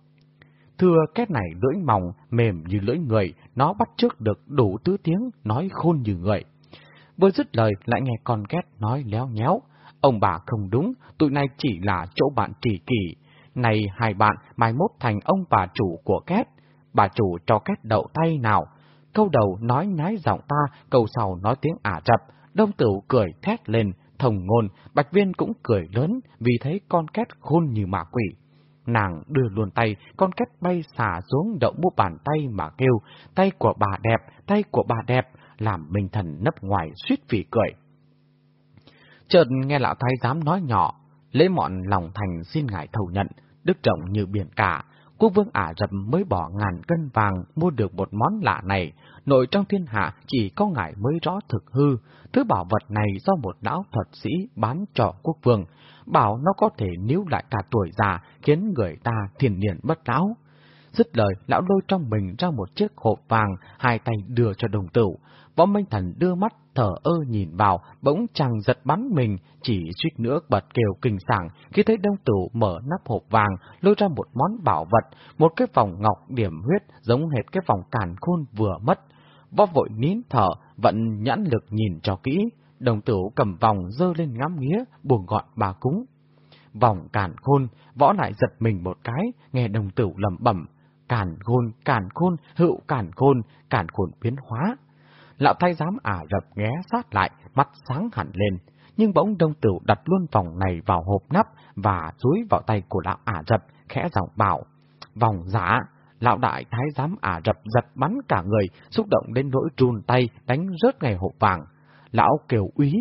Speaker 1: Thưa két này lưỡi mỏng, mềm như lưỡi người, nó bắt trước được đủ tứ tiếng, nói khôn như người. Vừa dứt lời lại nghe con két nói léo nhéo. Ông bà không đúng, tụi này chỉ là chỗ bạn trì kỳ. Này hai bạn, mai mốt thành ông bà chủ của két. Bà chủ cho két đậu tay nào. Câu đầu nói nhái giọng ta, câu sau nói tiếng Ả Rập. Đông tử cười thét lên, thồng ngôn, Bạch Viên cũng cười lớn vì thấy con két khôn như mạ quỷ. Nàng đưa luôn tay, con két bay xả xuống đậu mu bàn tay mà kêu, tay của bà đẹp, tay của bà đẹp, làm Minh Thần nấp ngoài suýt vì cười. Chợt nghe lão thái giám nói nhỏ, lễ mọn lòng thành xin ngài thầu nhận, đức trọng như biển cả, quốc vương Ả Rập mới bỏ ngàn cân vàng mua được một món lạ này, nội trong thiên hạ chỉ có ngài mới rõ thực hư, thứ bảo vật này do một lão thuật sĩ bán cho quốc vương, bảo nó có thể níu lại cả tuổi già, khiến người ta thiền niên bất lão. Dứt lời, lão lôi trong mình ra một chiếc hộp vàng, hai tay đưa cho đồng tử. Võ Minh Thần đưa mắt thở ơ nhìn vào, bỗng chàng giật bắn mình, chỉ suýt nữa bật kêu kinh sảng khi thấy đông tử mở nắp hộp vàng, lôi ra một món bảo vật, một cái vòng ngọc điểm huyết giống hệt cái vòng càn khôn vừa mất. Võ vội nín thở, vẫn nhãn lực nhìn cho kỹ, đồng tử cầm vòng dơ lên ngắm nghía, buồn gọn bà cúng. Vòng càn khôn, võ lại giật mình một cái, nghe đồng tử lầm bẩm càn khôn, càn khôn, hữu càn khôn, càn khôn biến hóa. Lão thái giám Ả Rập ghé sát lại, mắt sáng hẳn lên, nhưng bỗng đông tửu đặt luôn vòng này vào hộp nắp và dúi vào tay của lão Ả Rập, khẽ giọng bảo. Vòng giả, lão đại thái giám Ả Rập giật bắn cả người, xúc động đến nỗi run tay, đánh rớt ngày hộp vàng. Lão kêu úy,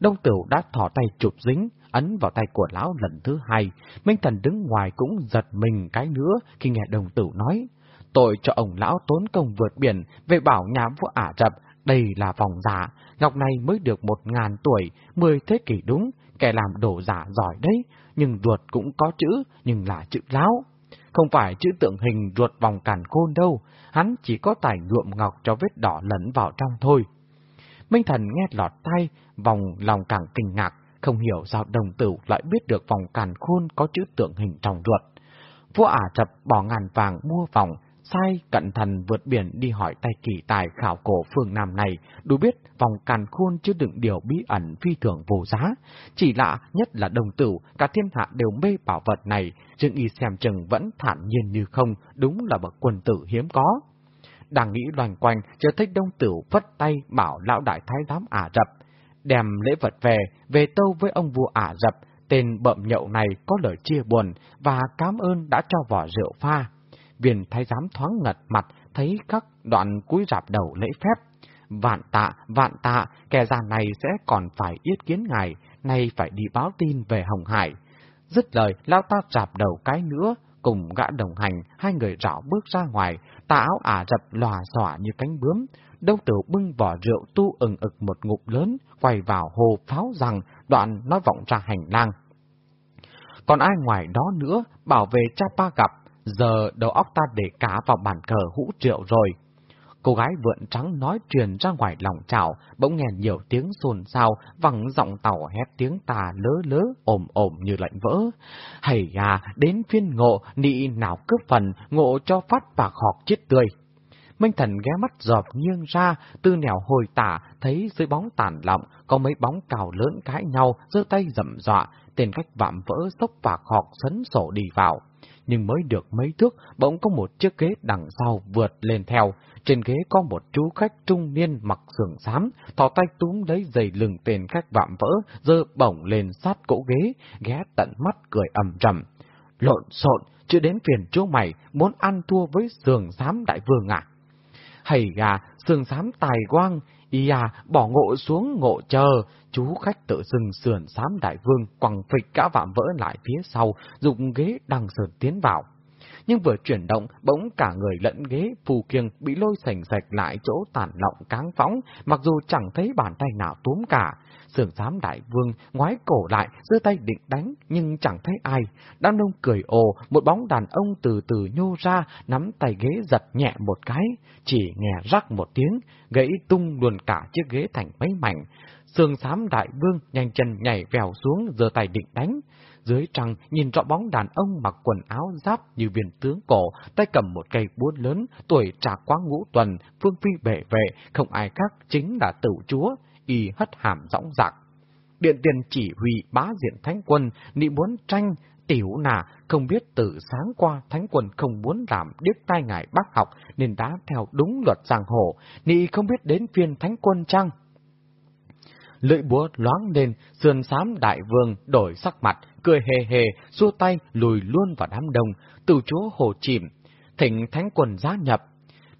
Speaker 1: đông tửu đã thỏ tay chụp dính, ấn vào tay của lão lần thứ hai. Minh thần đứng ngoài cũng giật mình cái nữa khi nghe đồng tử nói. Tội cho ông lão tốn công vượt biển về bảo nhà vua Ả Rập, đây là vòng giả, ngọc này mới được một ngàn tuổi, mười thế kỷ đúng, kẻ làm đổ giả giỏi đấy, nhưng ruột cũng có chữ, nhưng là chữ lão. Không phải chữ tượng hình ruột vòng càn khôn đâu, hắn chỉ có tài nhuộm ngọc cho vết đỏ lẫn vào trong thôi. Minh thần nghe lọt tay, vòng lòng càng kinh ngạc, không hiểu sao đồng tử lại biết được vòng càn khôn có chữ tượng hình trong ruột. Vua Ả chập bỏ ngàn vàng mua vòng, sai cẩn thận vượt biển đi hỏi tay kỳ tài khảo cổ phương Nam này, đủ biết vòng càn khôn chứa đựng điều bí ẩn phi thường vô giá. Chỉ lạ nhất là đồng tử, cả thiên hạ đều mê bảo vật này, nhưng y xem chừng vẫn thản nhiên như không, đúng là bậc quân tử hiếm có. Đang nghĩ loành quanh, chờ thích đông tử phất tay bảo lão đại thái giám Ả Rập, đem lễ vật về, về tâu với ông vua Ả Rập, tên bậm nhậu này có lời chia buồn và cảm ơn đã cho vỏ rượu pha. Viên thái giám thoáng ngật mặt, thấy các đoạn cúi rạp đầu lễ phép. Vạn tạ, vạn tạ, kẻ già này sẽ còn phải yết kiến ngài, nay phải đi báo tin về Hồng Hải. Dứt lời, lao ta rạp đầu cái nữa, cùng gã đồng hành, hai người rảo bước ra ngoài, tà áo ả rập lòa xòa như cánh bướm. Đông tử bưng vỏ rượu tu ừng ực một ngụm lớn, quay vào hồ pháo rằng, đoạn nói vọng ra hành lang. Còn ai ngoài đó nữa, bảo vệ cha pa gặp, giờ đầu óc ta để cá vào bàn cờ hũ triệu rồi. Cô gái vượn trắng nói truyền ra ngoài lòng chảo, bỗng nghe nhiều tiếng xôn xao, vẳng giọng tàu hét tiếng tà lớ lớ, ồm ồm như lạnh vỡ. Hầy à, đến phiên ngộ, nị nào cướp phần, ngộ cho phát bạc họp chết tươi. Minh thần ghé mắt dọp nghiêng ra, tư nẻo hồi tả, thấy dưới bóng tàn lọng, có mấy bóng cào lớn cãi nhau, giơ tay dậm dọa, tên cách vạm vỡ sốc và khọc sấn sổ đi vào. Nhưng mới được mấy thước, bỗng có một chiếc ghế đằng sau vượt lên theo. Trên ghế có một chú khách trung niên mặc sườn xám, thò tay túm lấy giày lưng tên khách vạm vỡ, dơ bổng lên sát cổ ghế, ghé tận mắt cười ầm rầm. Lộn xộn, chưa đến phiền chú mày, muốn ăn thua với sườn xám đại vương à? Hầy gà, sườn xám tài quang, y à, bỏ ngộ xuống ngộ chờ, chú khách tự dừng sườn xám đại vương, quẳng phịch cả vạm vỡ lại phía sau, dùng ghế đằng sườn tiến vào nhưng vừa chuyển động, bỗng cả người lẫn ghế phù kiêng bị lôi sành sạch lại chỗ tàn lọng cáng phóng, mặc dù chẳng thấy bàn tay nào túm cả. Sưởng giám đại vương ngoái cổ lại, giơ tay định đánh, nhưng chẳng thấy ai. Đám đông cười ồ, một bóng đàn ông từ từ nhô ra, nắm tay ghế giật nhẹ một cái, chỉ nghe rắc một tiếng, gãy tung luôn cả chiếc ghế thành mấy mảnh. Sương xám đại vương nhanh chân nhảy vèo xuống, giơ tay định đánh. Dưới trăng nhìn rõ bóng đàn ông mặc quần áo giáp như viên tướng cổ, tay cầm một cây búa lớn, tuổi trà quá ngũ tuần, phương phi bệ vệ, không ai khác chính là tử chúa, y hất hàm rõng rạc. Điện tiền chỉ huy bá diện thánh quân, nị muốn tranh, tiểu nà, không biết từ sáng qua thánh quân không muốn làm điếc tai ngài bác học nên đã theo đúng luật giang hồ, nị không biết đến phiên thánh quân chăng? Lưỡi búa loáng lên, sườn xám đại vương đổi sắc mặt, cười hề hề, xua tay lùi luôn vào đám đông, từ chúa hồ chìm, thịnh thánh quần giá nhập.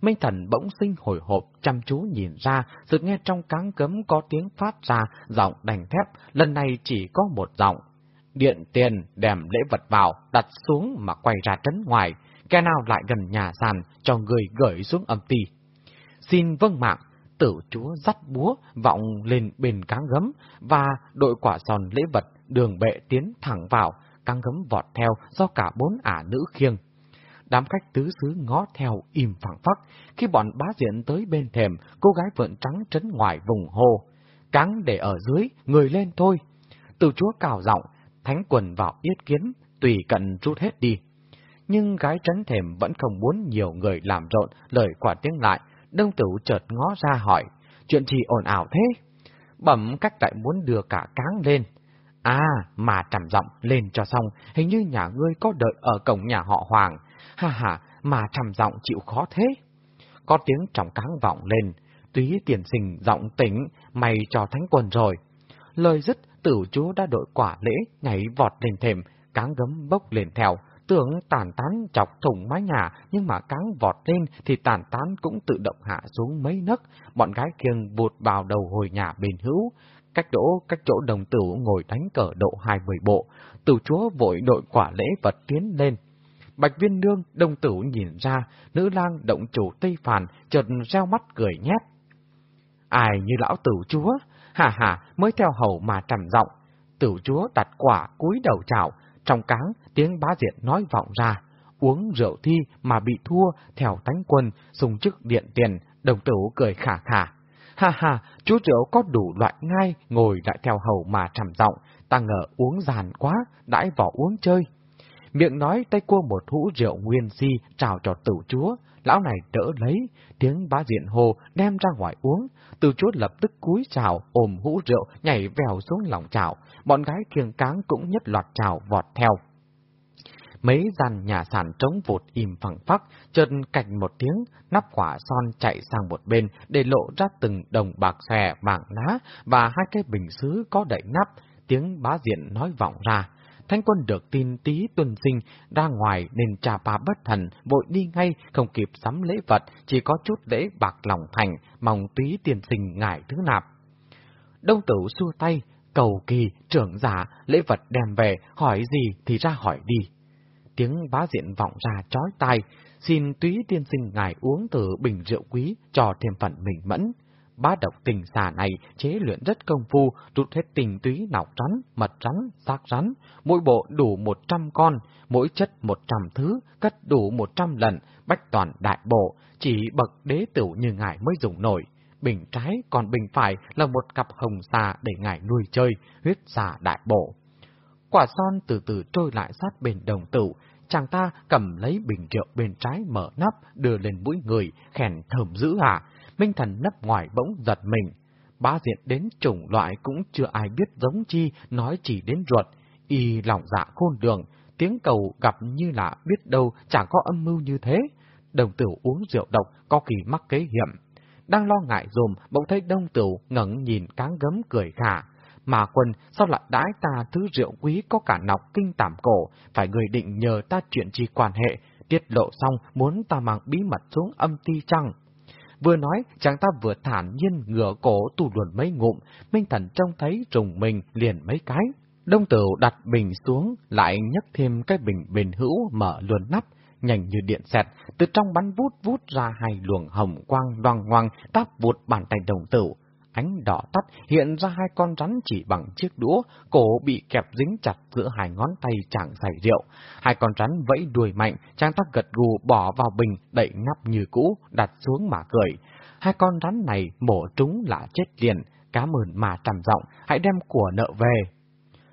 Speaker 1: Minh thần bỗng sinh hồi hộp, chăm chú nhìn ra, sự nghe trong cáng cấm có tiếng phát ra, giọng đành thép, lần này chỉ có một giọng. Điện tiền đem lễ vật vào, đặt xuống mà quay ra trấn ngoài, kẻ nào lại gần nhà sàn, cho người gửi xuống âm ti. Xin vâng mạng, tử chúa dắt búa vọng lên bên cáng gấm và đội quả giòn lễ vật đường bệ tiến thẳng vào, cáng gấm vọt theo do cả bốn ả nữ khiêng. Đám khách tứ xứ ngó theo im phẳng phắc, khi bọn bá diện tới bên thềm, cô gái vượn trắng trấn ngoài vùng hồ. Cáng để ở dưới, người lên thôi. Từ chúa cào giọng, thánh quần vào yết kiến, tùy cận rút hết đi. Nhưng gái trấn thềm vẫn không muốn nhiều người làm rộn, lời quả tiếng lại, đông tử chợt ngó ra hỏi, chuyện gì ồn ào thế? Bẩm cách lại muốn đưa cả cáng lên. À, mà trầm giọng lên cho xong, hình như nhà ngươi có đợi ở cổng nhà họ Hoàng. Ha ha, mà trầm giọng chịu khó thế. Có tiếng trọng cáng vọng lên, túy tiền sinh giọng tỉnh, mày cho thánh quần rồi. Lời dứt, tử chúa đã đội quả lễ, nhảy vọt lên thềm, cáng gấm bốc lên theo, tưởng tàn tán chọc thủng mái nhà, nhưng mà cáng vọt lên thì tàn tán cũng tự động hạ xuống mấy nấc, bọn gái kiêng vụt vào đầu hồi nhà bên hữu. Cách đỗ, cách chỗ đồng tử ngồi đánh cờ độ hai mười bộ, tử chúa vội đội quả lễ vật tiến lên. Bạch viên nương, đồng tử nhìn ra, nữ lang động chủ Tây Phàn, chợt reo mắt cười nhét. Ai như lão tử chúa? Hà hà, mới theo hầu mà trầm giọng. Tử chúa đặt quả cúi đầu chào, trong cáng, tiếng bá diện nói vọng ra, uống rượu thi mà bị thua theo tánh quân, dùng chức điện tiền, đồng tử cười khả khả. Ha ha, chú rượu có đủ loại ngay, ngồi lại theo hầu mà trầm giọng, ta ngờ uống giàn quá, đãi vỏ uống chơi. Miệng nói tay cua một hũ rượu nguyên si trào cho tử chúa, lão này đỡ lấy, tiếng bá diện hồ đem ra ngoài uống, tử chúa lập tức cúi chào, ôm hũ rượu, nhảy vèo xuống lòng chảo, bọn gái kiêng cáng cũng nhất loạt chào vọt theo. Mấy gian nhà sàn trống vụt im phẳng phắc, chân cạnh một tiếng, nắp quả son chạy sang một bên để lộ ra từng đồng bạc xòe vàng lá và hai cái bình xứ có đậy nắp, tiếng bá diện nói vọng ra. Thanh quân được tin tí tuần sinh ra ngoài nên trà bà bất thần, vội đi ngay, không kịp sắm lễ vật, chỉ có chút lễ bạc lòng thành, mong túy tiền sinh ngại thứ nạp. Đông tử xua tay, cầu kỳ, trưởng giả, lễ vật đem về, hỏi gì thì ra hỏi đi. Tiếng bá diện vọng ra chói tai, xin túy tiên sinh ngài uống từ bình rượu quý cho thêm phần mình mẫn. Bá độc tình xà này chế luyện rất công phu, rút hết tình túy nọc rắn, mật rắn, xác rắn, mỗi bộ đủ một trăm con, mỗi chất một trăm thứ, cất đủ một trăm lần, bách toàn đại bộ, chỉ bậc đế tử như ngài mới dùng nổi. Bình trái còn bình phải là một cặp hồng xà để ngài nuôi chơi, huyết xà đại bộ. Quả son từ từ trôi lại sát bên đồng tử, chàng ta cầm lấy bình rượu bên trái mở nắp, đưa lên mũi người, khèn thơm dữ à. Minh thần nấp ngoài bỗng giật mình. Ba diện đến chủng loại cũng chưa ai biết giống chi, nói chỉ đến ruột. Y lòng dạ khôn đường, tiếng cầu gặp như là biết đâu chẳng có âm mưu như thế. Đồng tử uống rượu độc có kỳ mắc kế hiểm. Đang lo ngại dùm, bỗng thấy đông tử ngẩng nhìn cáng gấm cười khả. Mà quân sao lại đãi ta thứ rượu quý có cả nọc kinh tảm cổ, phải người định nhờ ta chuyện chi quan hệ, tiết lộ xong muốn ta mang bí mật xuống âm ti chăng? Vừa nói, chàng ta vừa thản nhiên ngửa cổ tù luồn mấy ngụm, Minh Thần trông thấy trùng mình liền mấy cái. Đông tử đặt bình xuống, lại nhấc thêm cái bình bền hữu mở luồn nắp, nhanh như điện xẹt, từ trong bắn vút vút ra hai luồng hồng quang loang ngoang táp vụt bàn tay đồng tử. Ánh đỏ tắt hiện ra hai con rắn chỉ bằng chiếc đũa, cổ bị kẹp dính chặt giữa hai ngón tay chàng giải rượu. Hai con rắn vẫy đuôi mạnh, chàng ta gật gù bỏ vào bình, đậy nắp như cũ, đặt xuống mà cười. Hai con rắn này mổ trúng là chết liền, cảm ơn mà trầm giọng, hãy đem của nợ về.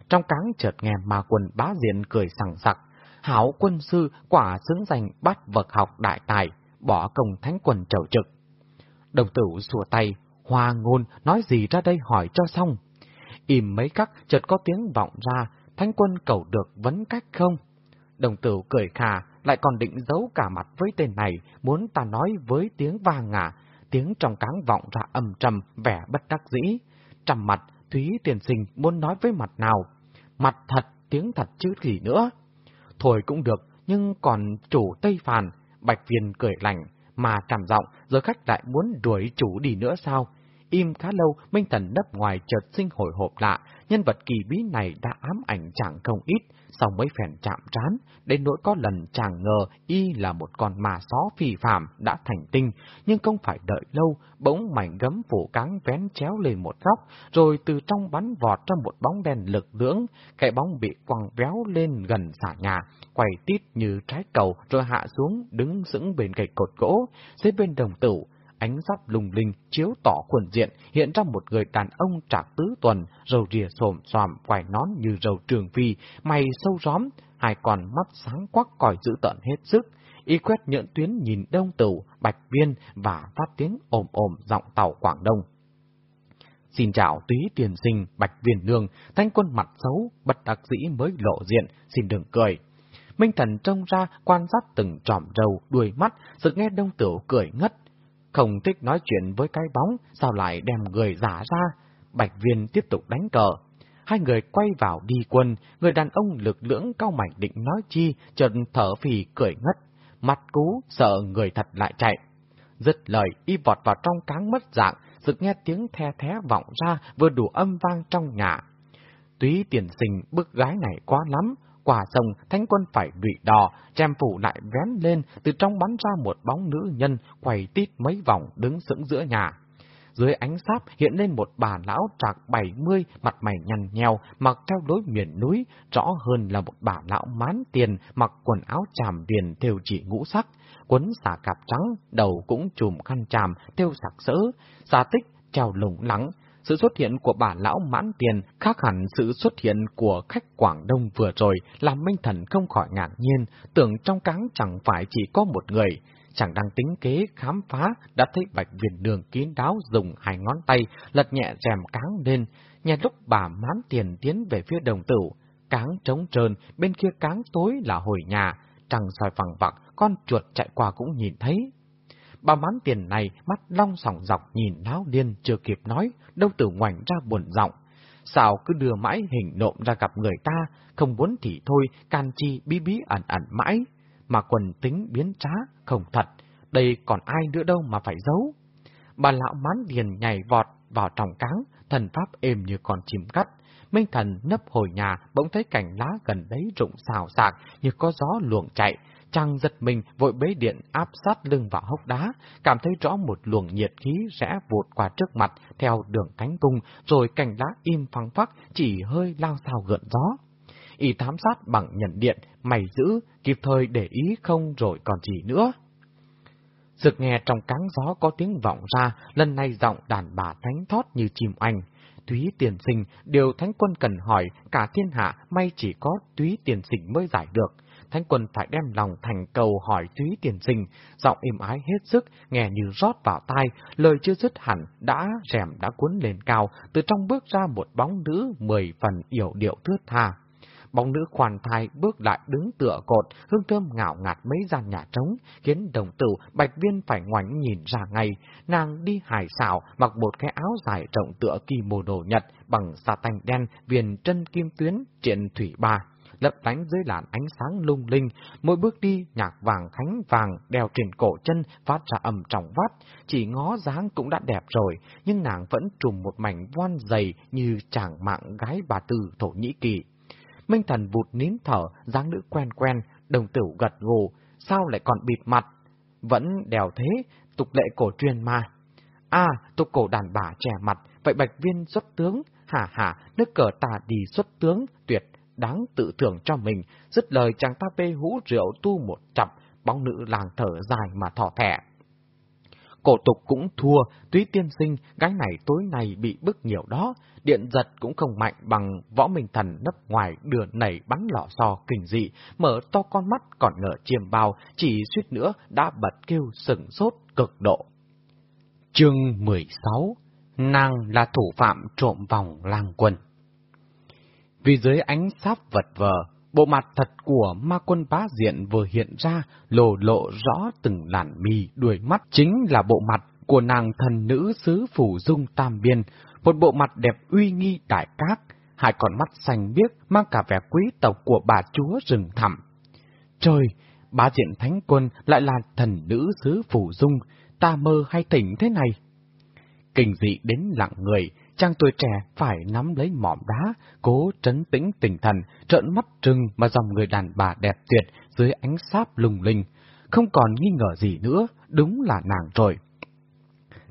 Speaker 1: Trong cáng chợt nghe mà quần bá diện cười sảng sặc, hảo quân sư quả xứng danh bắt vật học đại tài, bỏ công thánh quần trầu trực. Đồng tử xua tay, hoa ngôn nói gì ra đây hỏi cho xong. Im mấy cắc chợt có tiếng vọng ra, thánh quân cầu được vấn cách không? Đồng tử cười khà, lại còn định giấu cả mặt với tên này, muốn ta nói với tiếng vang ngả, tiếng trong cáng vọng ra âm trầm, vẻ bất đắc dĩ. Trầm mặt, Thúy tiền sinh muốn nói với mặt nào? Mặt thật, tiếng thật chứ gì nữa. Thôi cũng được, nhưng còn chủ Tây Phàn, Bạch Viên cười lành, mà trầm giọng rồi khách lại muốn đuổi chủ đi nữa sao? Im khá lâu, Minh Thần nấp ngoài chợt sinh hồi hộp lạ, nhân vật kỳ bí này đã ám ảnh chàng không ít, sau mấy phèn chạm trán, đến nỗi có lần chàng ngờ y là một con mà xó phi phạm đã thành tinh, nhưng không phải đợi lâu, bỗng mảnh gấm phủ cáng vén chéo lên một góc, rồi từ trong bắn vọt ra một bóng đèn lực lưỡng, cái bóng bị quăng véo lên gần xả nhà, quay tít như trái cầu rồi hạ xuống đứng sững bên cạnh cột gỗ, dưới bên đồng tử, ánh giáp lung linh chiếu tỏ khuôn diện, hiện ra một người đàn ông trạc tứ tuần, râu rìa xồm xoàm, quài nón như râu trường phi, mày sâu róm, hai con mắt sáng quắc còi dữ tợn hết sức. Y quét nhợn tuyến nhìn đông tử, bạch viên và phát tiếng ồm ồm giọng tàu Quảng Đông. Xin chào túy tiền sinh, bạch viên nương, thanh quân mặt xấu, bật đặc dĩ mới lộ diện, xin đừng cười. Minh thần trông ra, quan sát từng tròm râu, đuôi mắt, sự nghe đông tửu cười ngất, không thích nói chuyện với cái bóng, sao lại đem người giả ra? Bạch viên tiếp tục đánh cờ. Hai người quay vào đi quân, người đàn ông lực lưỡng cao mảnh định nói chi, chợt thở phì cười ngất. Mặt cú, sợ người thật lại chạy. Dứt lời, y vọt vào trong cáng mất dạng, rực nghe tiếng the thé vọng ra, vừa đủ âm vang trong nhà. Túy tiền sinh bức gái này quá lắm, quả sông, thánh quân phải đụy đò, chèm phủ lại vén lên, từ trong bắn ra một bóng nữ nhân, quay tít mấy vòng đứng sững giữa nhà. Dưới ánh sáp hiện lên một bà lão trạc bảy mươi, mặt mày nhăn nheo, mặc theo lối miền núi, rõ hơn là một bà lão mán tiền, mặc quần áo tràm viền theo chỉ ngũ sắc, quấn xả cạp trắng, đầu cũng chùm khăn tràm, theo sạc sỡ, xà tích treo lủng lắng, sự xuất hiện của bà lão mãn tiền khác hẳn sự xuất hiện của khách Quảng Đông vừa rồi làm Minh Thần không khỏi ngạc nhiên, tưởng trong cáng chẳng phải chỉ có một người. Chẳng đang tính kế khám phá, đã thấy bạch viền đường kín đáo dùng hai ngón tay lật nhẹ rèm cáng lên, nhà lúc bà mãn tiền tiến về phía đồng tử, cáng trống trơn, bên kia cáng tối là hồi nhà, trăng soi phẳng vặc, con chuột chạy qua cũng nhìn thấy. Bà mán tiền này mắt long sòng dọc nhìn láo liên chưa kịp nói, đâu từ ngoảnh ra buồn giọng. Sao cứ đưa mãi hình nộm ra gặp người ta, không muốn thì thôi, can chi bí bí ẩn ẩn mãi. Mà quần tính biến trá, không thật, đây còn ai nữa đâu mà phải giấu. Bà lão mán điền nhảy vọt vào trong cáng, thần pháp êm như con chim cắt. Minh thần nấp hồi nhà, bỗng thấy cảnh lá gần đấy rụng xào xạc như có gió luồng chạy, Trang giật mình vội bế điện áp sát lưng vào hốc đá, cảm thấy rõ một luồng nhiệt khí rẽ vụt qua trước mặt theo đường cánh cung, rồi cành lá im phăng phắc, chỉ hơi lao sao gợn gió. Y thám sát bằng nhận điện, mày giữ, kịp thời để ý không rồi còn gì nữa. Sực nghe trong cáng gió có tiếng vọng ra, lần này giọng đàn bà thánh thót như chim anh. Túy tiền sinh, điều thánh quân cần hỏi, cả thiên hạ may chỉ có túy tiền sinh mới giải được. Thánh quân phải đem lòng thành cầu hỏi Thúy tiền sinh, giọng im ái hết sức, nghe như rót vào tai, lời chưa dứt hẳn, đã rèm đã cuốn lên cao, từ trong bước ra một bóng nữ mười phần yểu điệu thướt tha. bóng nữ khoan thai bước lại đứng tựa cột, hương thơm ngạo ngạt mấy gian nhà trống, khiến đồng tử bạch viên phải ngoảnh nhìn ra ngay. Nàng đi hải xảo, mặc một cái áo dài rộng tựa kỳ mồ đồ Nhật, bằng xà tanh đen, viền chân kim tuyến, triện thủy ba lấp lánh dưới làn ánh sáng lung linh, mỗi bước đi nhạc vàng khánh vàng đeo trên cổ chân phát ra ầm trọng vắt, chỉ ngó dáng cũng đã đẹp rồi, nhưng nàng vẫn trùm một mảnh voan dày như chàng mạng gái bà tư Thổ Nhĩ Kỳ. Minh thần vụt nín thở, dáng nữ quen quen, đồng tử gật gù, sao lại còn bịt mặt? Vẫn đèo thế, tục lệ cổ truyền mà. À, tục cổ đàn bà trẻ mặt, vậy bạch viên xuất tướng, hả hả, nước cờ tà đi xuất tướng, tuyệt đáng tự thưởng cho mình, dứt lời chàng ta bê hũ rượu tu một chập, bóng nữ làng thở dài mà thỏ thẻ. Cổ tục cũng thua, túy tiên sinh, gái này tối nay bị bức nhiều đó, điện giật cũng không mạnh bằng võ minh thần nấp ngoài đường nảy bắn lọ so kinh dị, mở to con mắt còn ngờ chiêm bao, chỉ suýt nữa đã bật kêu sừng sốt cực độ. Chương 16 Nàng là thủ phạm trộm vòng lang quần vì dưới ánh sáp vật vờ, bộ mặt thật của ma quân bá diện vừa hiện ra, lộ lộ rõ từng làn mì đuôi mắt chính là bộ mặt của nàng thần nữ sứ phủ dung tam biên, một bộ mặt đẹp uy nghi đại cát, hai con mắt xanh biếc mang cả vẻ quý tộc của bà chúa rừng thẳm. Trời, bá diện thánh quân lại là thần nữ sứ phủ dung, ta mơ hay tỉnh thế này? Kinh dị đến lặng người, chàng tuổi trẻ phải nắm lấy mỏm đá, cố trấn tĩnh tinh thần, trợn mắt trừng mà dòng người đàn bà đẹp tuyệt dưới ánh sáp lung linh. Không còn nghi ngờ gì nữa, đúng là nàng rồi.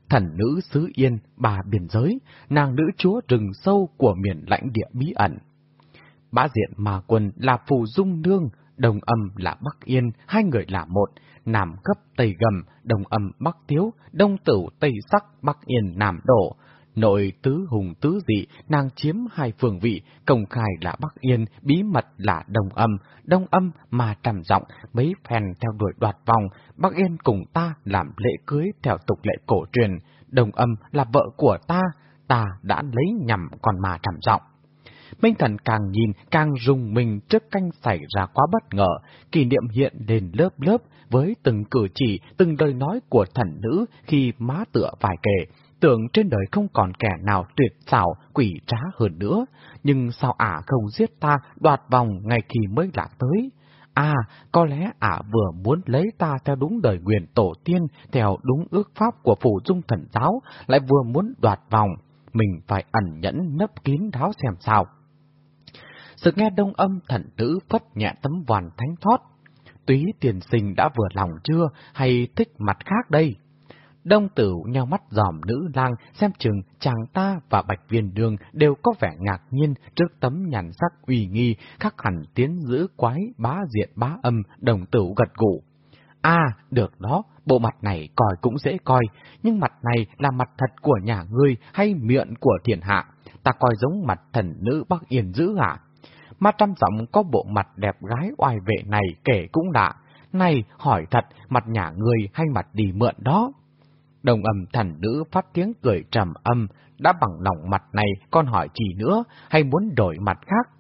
Speaker 1: Thần nữ xứ Yên, bà biển giới, nàng nữ chúa rừng sâu của miền lãnh địa bí ẩn. Bá diện mà quân là phù dung nương, đồng âm là Bắc Yên, hai người là một, Nam cấp Tây gầm, đồng âm Bắc Tiếu, Đông Tử Tây Sắc, Bắc Yên Nam Đổ, Nội tứ hùng tứ dị, nàng chiếm hai phường vị, công khai là Bắc Yên, bí mật là Đông Âm, Đông Âm mà trầm giọng mấy phen theo đuổi đoạt vòng, Bắc Yên cùng ta làm lễ cưới theo tục lệ cổ truyền, Đông Âm là vợ của ta, ta đã lấy nhầm còn mà trầm giọng. Minh thần càng nhìn càng rùng mình trước canh xảy ra quá bất ngờ, kỷ niệm hiện lên lớp lớp với từng cử chỉ, từng lời nói của thần nữ khi má tựa vài kề tưởng trên đời không còn kẻ nào tuyệt xảo, quỷ trá hơn nữa, nhưng sao ả không giết ta đoạt vòng ngày kỳ mới lạc tới? À, có lẽ ả vừa muốn lấy ta theo đúng đời nguyện tổ tiên, theo đúng ước pháp của phủ dung thần giáo, lại vừa muốn đoạt vòng. Mình phải ẩn nhẫn nấp kín đáo xem sao. Sự nghe đông âm thần tử phất nhẹ tấm hoàn thánh thoát. Túy tiền sinh đã vừa lòng chưa, hay thích mặt khác đây? Đông tử nheo mắt dòm nữ lang, xem chừng chàng ta và bạch viên đường đều có vẻ ngạc nhiên trước tấm nhàn sắc uy nghi, khắc hẳn tiến giữ quái bá diện bá âm, đồng tử gật gù. À, được đó, bộ mặt này coi cũng dễ coi, nhưng mặt này là mặt thật của nhà ngươi hay miệng của thiền hạ, ta coi giống mặt thần nữ Bắc Yên dữ hả? Ma trăm giọng có bộ mặt đẹp gái oai vệ này kể cũng lạ. Này, hỏi thật, mặt nhà ngươi hay mặt đi mượn đó? Đồng âm thần nữ phát tiếng cười trầm âm, đã bằng lòng mặt này con hỏi chỉ nữa, hay muốn đổi mặt khác?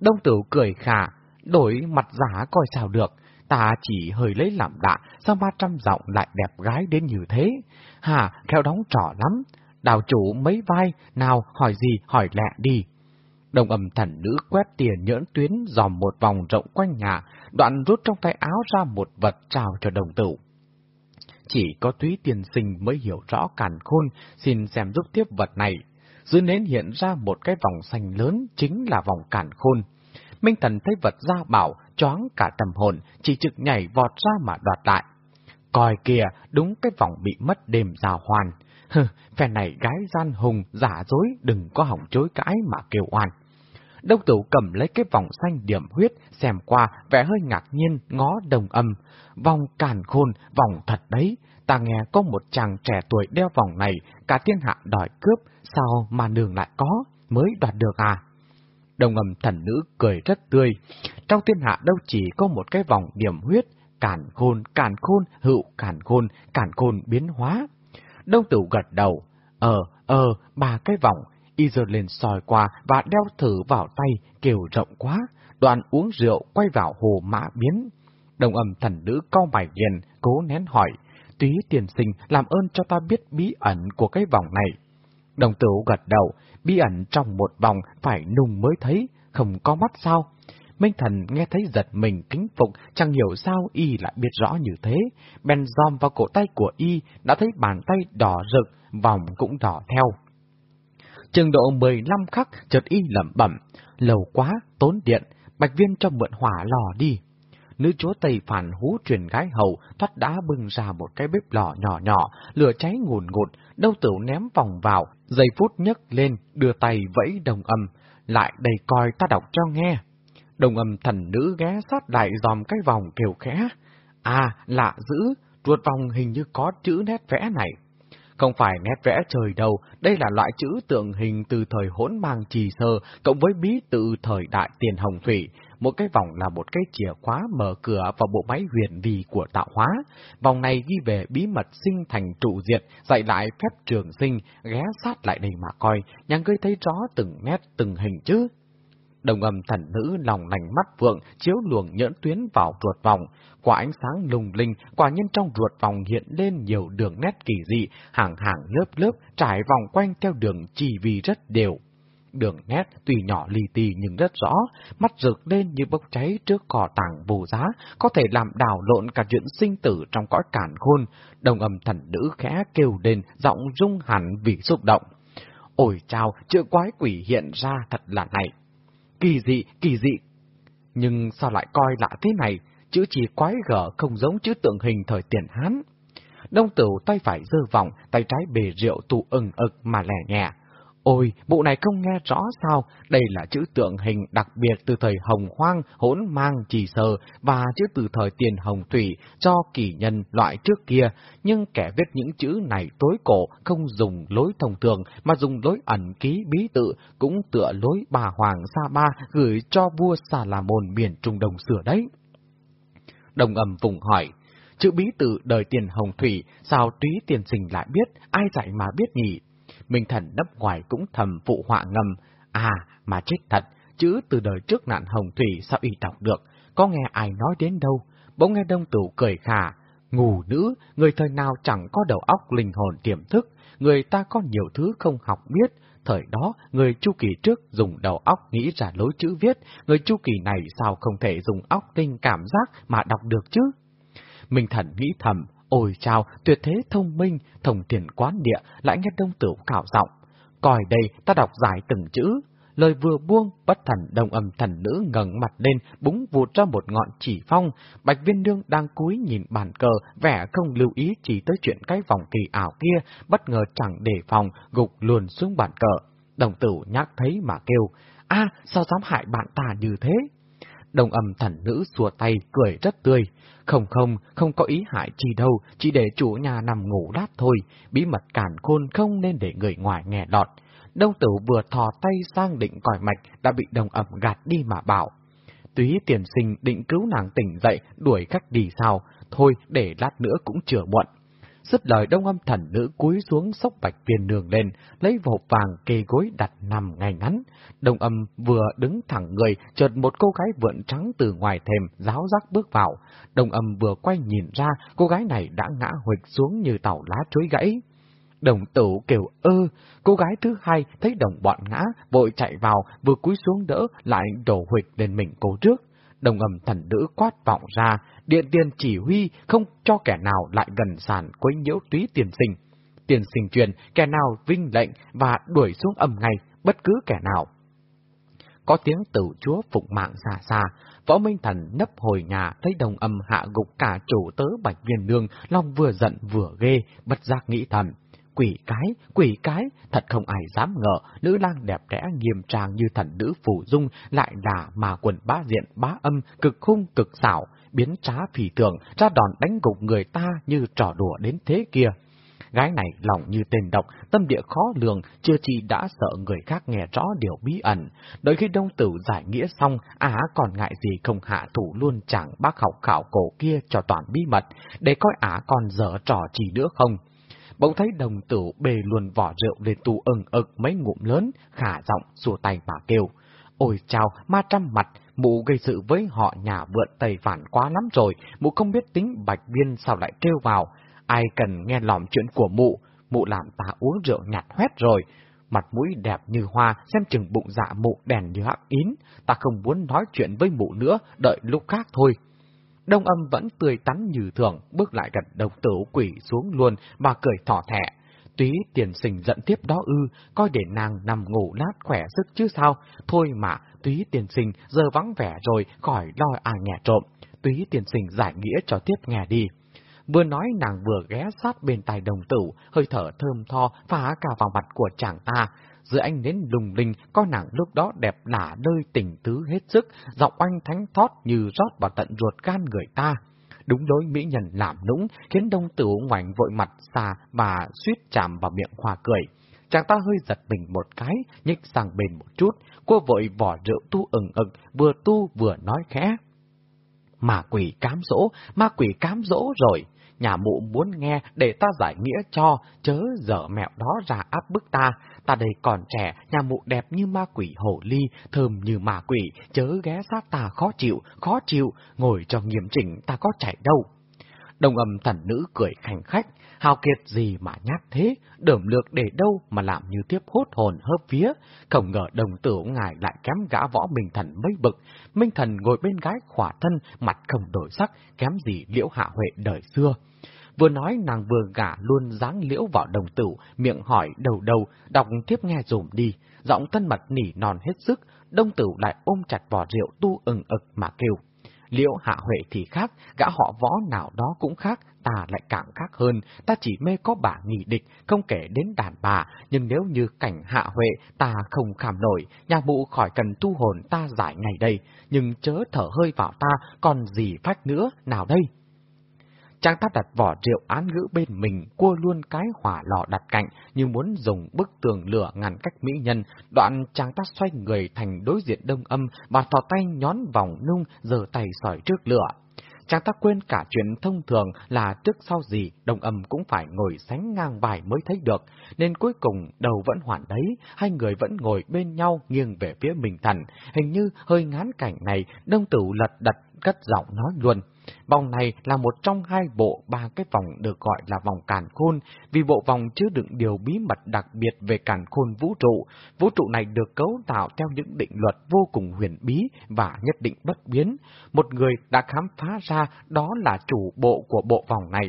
Speaker 1: Đông tử cười khả, đổi mặt giả coi sao được, ta chỉ hơi lấy làm lạ, sao ba trăm giọng lại đẹp gái đến như thế? Hà, khéo đóng trỏ lắm, đào chủ mấy vai, nào hỏi gì hỏi lẹ đi. Đồng âm thần nữ quét tiền nhỡn tuyến dòm một vòng rộng quanh nhà, đoạn rút trong tay áo ra một vật trào cho đồng tử. Chỉ có túy tiền sinh mới hiểu rõ càn khôn, xin xem giúp tiếp vật này. Dưới nến hiện ra một cái vòng xanh lớn, chính là vòng càn khôn. Minh Thần thấy vật ra bảo, choáng cả tâm hồn, chỉ trực nhảy vọt ra mà đoạt lại. Coi kìa, đúng cái vòng bị mất đêm già hoàn. Hừ, phe này gái gian hùng, giả dối, đừng có hỏng chối cãi mà kêu oan. Đông tử cầm lấy cái vòng xanh điểm huyết, xem qua, vẻ hơi ngạc nhiên, ngó đồng âm. Vòng càn khôn, vòng thật đấy. Ta nghe có một chàng trẻ tuổi đeo vòng này, cả thiên hạ đòi cướp, sao mà đường lại có, mới đoạt được à? Đồng âm thần nữ cười rất tươi. Trong thiên hạ đâu chỉ có một cái vòng điểm huyết, càn khôn, càn khôn, hữu càn khôn, càn khôn biến hóa. Đông tử gật đầu, ờ, ờ, ba cái vòng, y giơ lên sòi qua và đeo thử vào tay, kêu rộng quá. đoạn uống rượu quay vào hồ mã biến. Đồng âm thần nữ co mày liền, cố nén hỏi, túy tiền sinh làm ơn cho ta biết bí ẩn của cái vòng này. Đồng tử gật đầu, bí ẩn trong một vòng phải nung mới thấy, không có mắt sao? Minh thần nghe thấy giật mình kính phục, chẳng hiểu sao y lại biết rõ như thế. Ben dòm vào cổ tay của y, đã thấy bàn tay đỏ rực, vòng cũng đỏ theo chừng độ 15 khắc, chợt y lẩm bẩm, lâu quá, tốn điện, bạch viên cho mượn hỏa lò đi. Nữ chúa Tây phản hú truyền gái hầu, thoát đá bưng ra một cái bếp lò nhỏ nhỏ, lửa cháy ngùn ngụt, đâu tửu ném vòng vào, giây phút nhấc lên, đưa tay vẫy đồng âm, lại đầy coi ta đọc cho nghe. Đồng âm thần nữ ghé sát lại dòm cái vòng kêu khẽ. À, lạ dữ, ruột vòng hình như có chữ nét vẽ này. Không phải nét vẽ trời đâu, đây là loại chữ tượng hình từ thời hỗn mang trì sơ, cộng với bí tự thời đại tiền hồng thủy. Một cái vòng là một cái chìa khóa mở cửa vào bộ máy huyền vì của tạo hóa. Vòng này ghi về bí mật sinh thành trụ diệt, dạy lại phép trường sinh, ghé sát lại đây mà coi, nhàng gây thấy rõ từng nét từng hình chứ. Đồng âm thần nữ lòng lành mắt vượng, chiếu luồng nhẫn tuyến vào ruột vòng. Quả ánh sáng lùng linh, quả nhân trong ruột vòng hiện lên nhiều đường nét kỳ dị, hàng hàng lớp lớp, trải vòng quanh theo đường chỉ vì rất đều. Đường nét tuy nhỏ li ti nhưng rất rõ, mắt rực lên như bốc cháy trước cỏ tảng bù giá, có thể làm đảo lộn cả chuyện sinh tử trong cõi cản khôn. Đồng âm thần nữ khẽ kêu lên, giọng rung hẳn vì xúc động. Ôi chào, chữ quái quỷ hiện ra thật là này. Kỳ dị, kỳ dị. Nhưng sao lại coi lạ thế này, chữ chỉ quái gở không giống chữ tượng hình thời tiền Hán. Đông tử tay phải dơ vòng, tay trái bề rượu tụ ừng ực mà lẻ nhẹ. Ôi, bộ này không nghe rõ sao, đây là chữ tượng hình đặc biệt từ thời Hồng Hoang, hỗn mang, trì sờ và chữ từ thời tiền Hồng Thủy, cho kỳ nhân loại trước kia, nhưng kẻ viết những chữ này tối cổ, không dùng lối thông thường, mà dùng lối ẩn ký bí tự, cũng tựa lối bà Hoàng Sa Ba gửi cho vua Sa La Môn miền Trung Đông sửa đấy. Đồng ầm vùng hỏi, chữ bí tự đời tiền Hồng Thủy, sao túy tiền sinh lại biết, ai dạy mà biết nhỉ? Minh thần nấp ngoài cũng thầm phụ họa ngầm. À, mà chết thật, chữ từ đời trước nạn hồng thủy sao y đọc được, có nghe ai nói đến đâu. Bỗng nghe đông tử cười khà. Ngủ nữ, người thời nào chẳng có đầu óc linh hồn tiềm thức, người ta có nhiều thứ không học biết. Thời đó, người chu kỳ trước dùng đầu óc nghĩ ra lối chữ viết, người chu kỳ này sao không thể dùng óc tinh cảm giác mà đọc được chứ? Minh thần nghĩ thầm, Ôi chào, tuyệt thế thông minh, thông tiền quán địa, lại nghe đông tử cạo giọng. Coi đây, ta đọc giải từng chữ. Lời vừa buông, bất thần đồng âm thần nữ ngẩng mặt lên, búng vụt ra một ngọn chỉ phong. Bạch viên nương đang cúi nhìn bàn cờ, vẻ không lưu ý chỉ tới chuyện cái vòng kỳ ảo kia, bất ngờ chẳng đề phòng, gục luồn xuống bàn cờ. Đồng tử nhắc thấy mà kêu, a sao dám hại bạn ta như thế? Đồng âm thần nữ xua tay, cười rất tươi. Không không, không có ý hại chi đâu, chỉ để chủ nhà nằm ngủ lát thôi, bí mật cản khôn không nên để người ngoài nghe lọt. Đông tử vừa thò tay sang định còi mạch, đã bị đồng ẩm gạt đi mà bảo. Túy tiền sinh định cứu nàng tỉnh dậy, đuổi khách đi sao, thôi để lát nữa cũng chưa muộn. Dứt lời đông âm thần nữ cúi xuống sóc bạch viên đường lên, lấy hộp vàng kê gối đặt nằm ngay ngắn. Đông âm vừa đứng thẳng người, chợt một cô gái vượn trắng từ ngoài thềm, giáo giác bước vào. Đông âm vừa quay nhìn ra, cô gái này đã ngã huỵch xuống như tàu lá chuối gãy. Đồng tử kêu ơ, cô gái thứ hai thấy đồng bọn ngã, vội chạy vào, vừa cúi xuống đỡ, lại đổ huỵch lên mình cô trước. Đồng âm thần nữ quát vọng ra, điện tiền chỉ huy không cho kẻ nào lại gần sàn quấy nhiễu túy tiền sinh. Tiền sinh truyền, kẻ nào vinh lệnh và đuổi xuống âm ngay, bất cứ kẻ nào. Có tiếng tử chúa phục mạng xa xa, võ minh thần nấp hồi nhà thấy đồng âm hạ gục cả chủ tớ bạch viên nương, lòng vừa giận vừa ghê, bất giác nghĩ thầm. Quỷ cái, quỷ cái, thật không ai dám ngờ, nữ lang đẹp đẽ nghiêm trang như thần nữ phù dung lại là mà quần bá diện bá âm, cực hung cực xảo, biến trá phỉ tưởng, ra đòn đánh gục người ta như trò đùa đến thế kia. Gái này lòng như tên độc, tâm địa khó lường, chưa chi đã sợ người khác nghe rõ điều bí ẩn. Đợi khi đông tử giải nghĩa xong, á còn ngại gì không hạ thủ luôn chẳng bác học khảo cổ kia cho toàn bí mật, để coi á còn dở trò gì nữa không bỗng thấy đồng tử bề luồn vỏ rượu lên tù ẩn ực mấy ngụm lớn, khả giọng xua tay mà kêu. Ôi chào, ma trăm mặt, mụ gây sự với họ nhà vượn Tây Phản quá lắm rồi, mụ không biết tính bạch biên sao lại kêu vào. Ai cần nghe lỏm chuyện của mụ, mụ làm ta uống rượu nhạt hoét rồi. Mặt mũi đẹp như hoa, xem chừng bụng dạ mụ đèn như hắc ín. Ta không muốn nói chuyện với mụ nữa, đợi lúc khác thôi. Đông âm vẫn tươi tắn như thường, bước lại gần đồng tử quỷ xuống luôn mà cười thỏ thẻ. Túy tiền sinh giận tiếp đó ư, coi để nàng nằm ngủ lát khỏe sức chứ sao. Thôi mà, túy tiền sinh giờ vắng vẻ rồi, khỏi lo à nhẹ trộm. Túy tiền sinh giải nghĩa cho tiếp nghe đi. Vừa nói nàng vừa ghé sát bên tai đồng tử, hơi thở thơm tho phá cả vào mặt của chàng ta dưới anh đến lùng linh, có nàng lúc đó đẹp nả nơi tình tứ hết sức, giọng anh thánh thót như rót vào tận ruột gan người ta. Đúng đối mỹ nhân làm nũng, khiến đông tử ngoảnh vội mặt xa mà suýt chạm vào miệng hòa cười. Chàng ta hơi giật mình một cái, nhích sang bên một chút, cô vội vỏ rượu tu ừng ực, vừa tu vừa nói khẽ. Mà quỷ cám dỗ, ma quỷ cám dỗ rồi. Nhà mụ muốn nghe để ta giải nghĩa cho, chớ dở mẹo đó ra áp bức ta. Ta đây còn trẻ, nhà mụ đẹp như ma quỷ hổ ly, thơm như ma quỷ, chớ ghé sát ta khó chịu, khó chịu, ngồi cho nghiêm chỉnh ta có chạy đâu. Đồng âm thần nữ cười khảnh khách, hào kiệt gì mà nhát thế, đởm lược để đâu mà làm như tiếp hốt hồn hớp vía. Không ngờ đồng tử ngài lại kém gã võ Minh Thần mấy bực. Minh Thần ngồi bên gái khỏa thân, mặt không đổi sắc, kém gì liễu hạ huệ đời xưa. Vừa nói nàng vừa gả luôn dáng liễu vào đồng tử, miệng hỏi đầu đầu, đọc tiếp nghe dùm đi. Giọng thân mật nỉ non hết sức, đông tử lại ôm chặt vỏ rượu tu ừng ực mà kêu. Liễu hạ huệ thì khác, gã họ võ nào đó cũng khác, ta lại càng khác hơn, ta chỉ mê có bà nghỉ địch, không kể đến đàn bà, nhưng nếu như cảnh hạ huệ, ta không khảm nổi, nhà mụ khỏi cần tu hồn ta giải ngày đây, nhưng chớ thở hơi vào ta, còn gì phách nữa, nào đây? Chàng ta đặt vỏ rượu án ngữ bên mình, cua luôn cái hỏa lò đặt cạnh, như muốn dùng bức tường lửa ngăn cách mỹ nhân. Đoạn chàng ta xoay người thành đối diện đông âm, và thò tay nhón vòng nung, giờ tay sỏi trước lửa. Chàng ta quên cả chuyện thông thường là trước sau gì, đồng âm cũng phải ngồi sánh ngang bài mới thấy được, nên cuối cùng đầu vẫn hoàn đấy, hai người vẫn ngồi bên nhau nghiêng về phía mình thần. Hình như hơi ngán cảnh này, đông tử lật đật cất giọng nói luôn. Vòng này là một trong hai bộ ba cái vòng được gọi là vòng càn khôn, vì bộ vòng chứa đựng điều bí mật đặc biệt về càn khôn vũ trụ. Vũ trụ này được cấu tạo theo những định luật vô cùng huyền bí và nhất định bất biến. Một người đã khám phá ra đó là chủ bộ của bộ vòng này.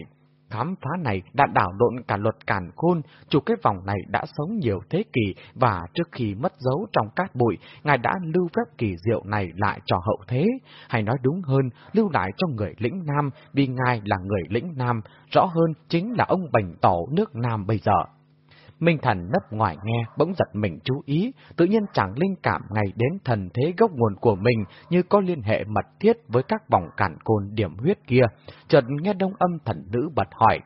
Speaker 1: Khám phá này đã đảo lộn cả luật cản khôn, chủ cái vòng này đã sống nhiều thế kỷ và trước khi mất dấu trong cát bụi, Ngài đã lưu phép kỳ diệu này lại cho hậu thế, hay nói đúng hơn, lưu lại cho người lĩnh Nam vì Ngài là người lĩnh Nam, rõ hơn chính là ông Bành Tổ nước Nam bây giờ. Minh Thần nấp ngoài nghe, bỗng giật mình chú ý, tự nhiên chẳng linh cảm ngày đến thần thế gốc nguồn của mình như có liên hệ mật thiết với các vòng cản côn điểm huyết kia. Chợt nghe đông âm thần nữ bật hỏi,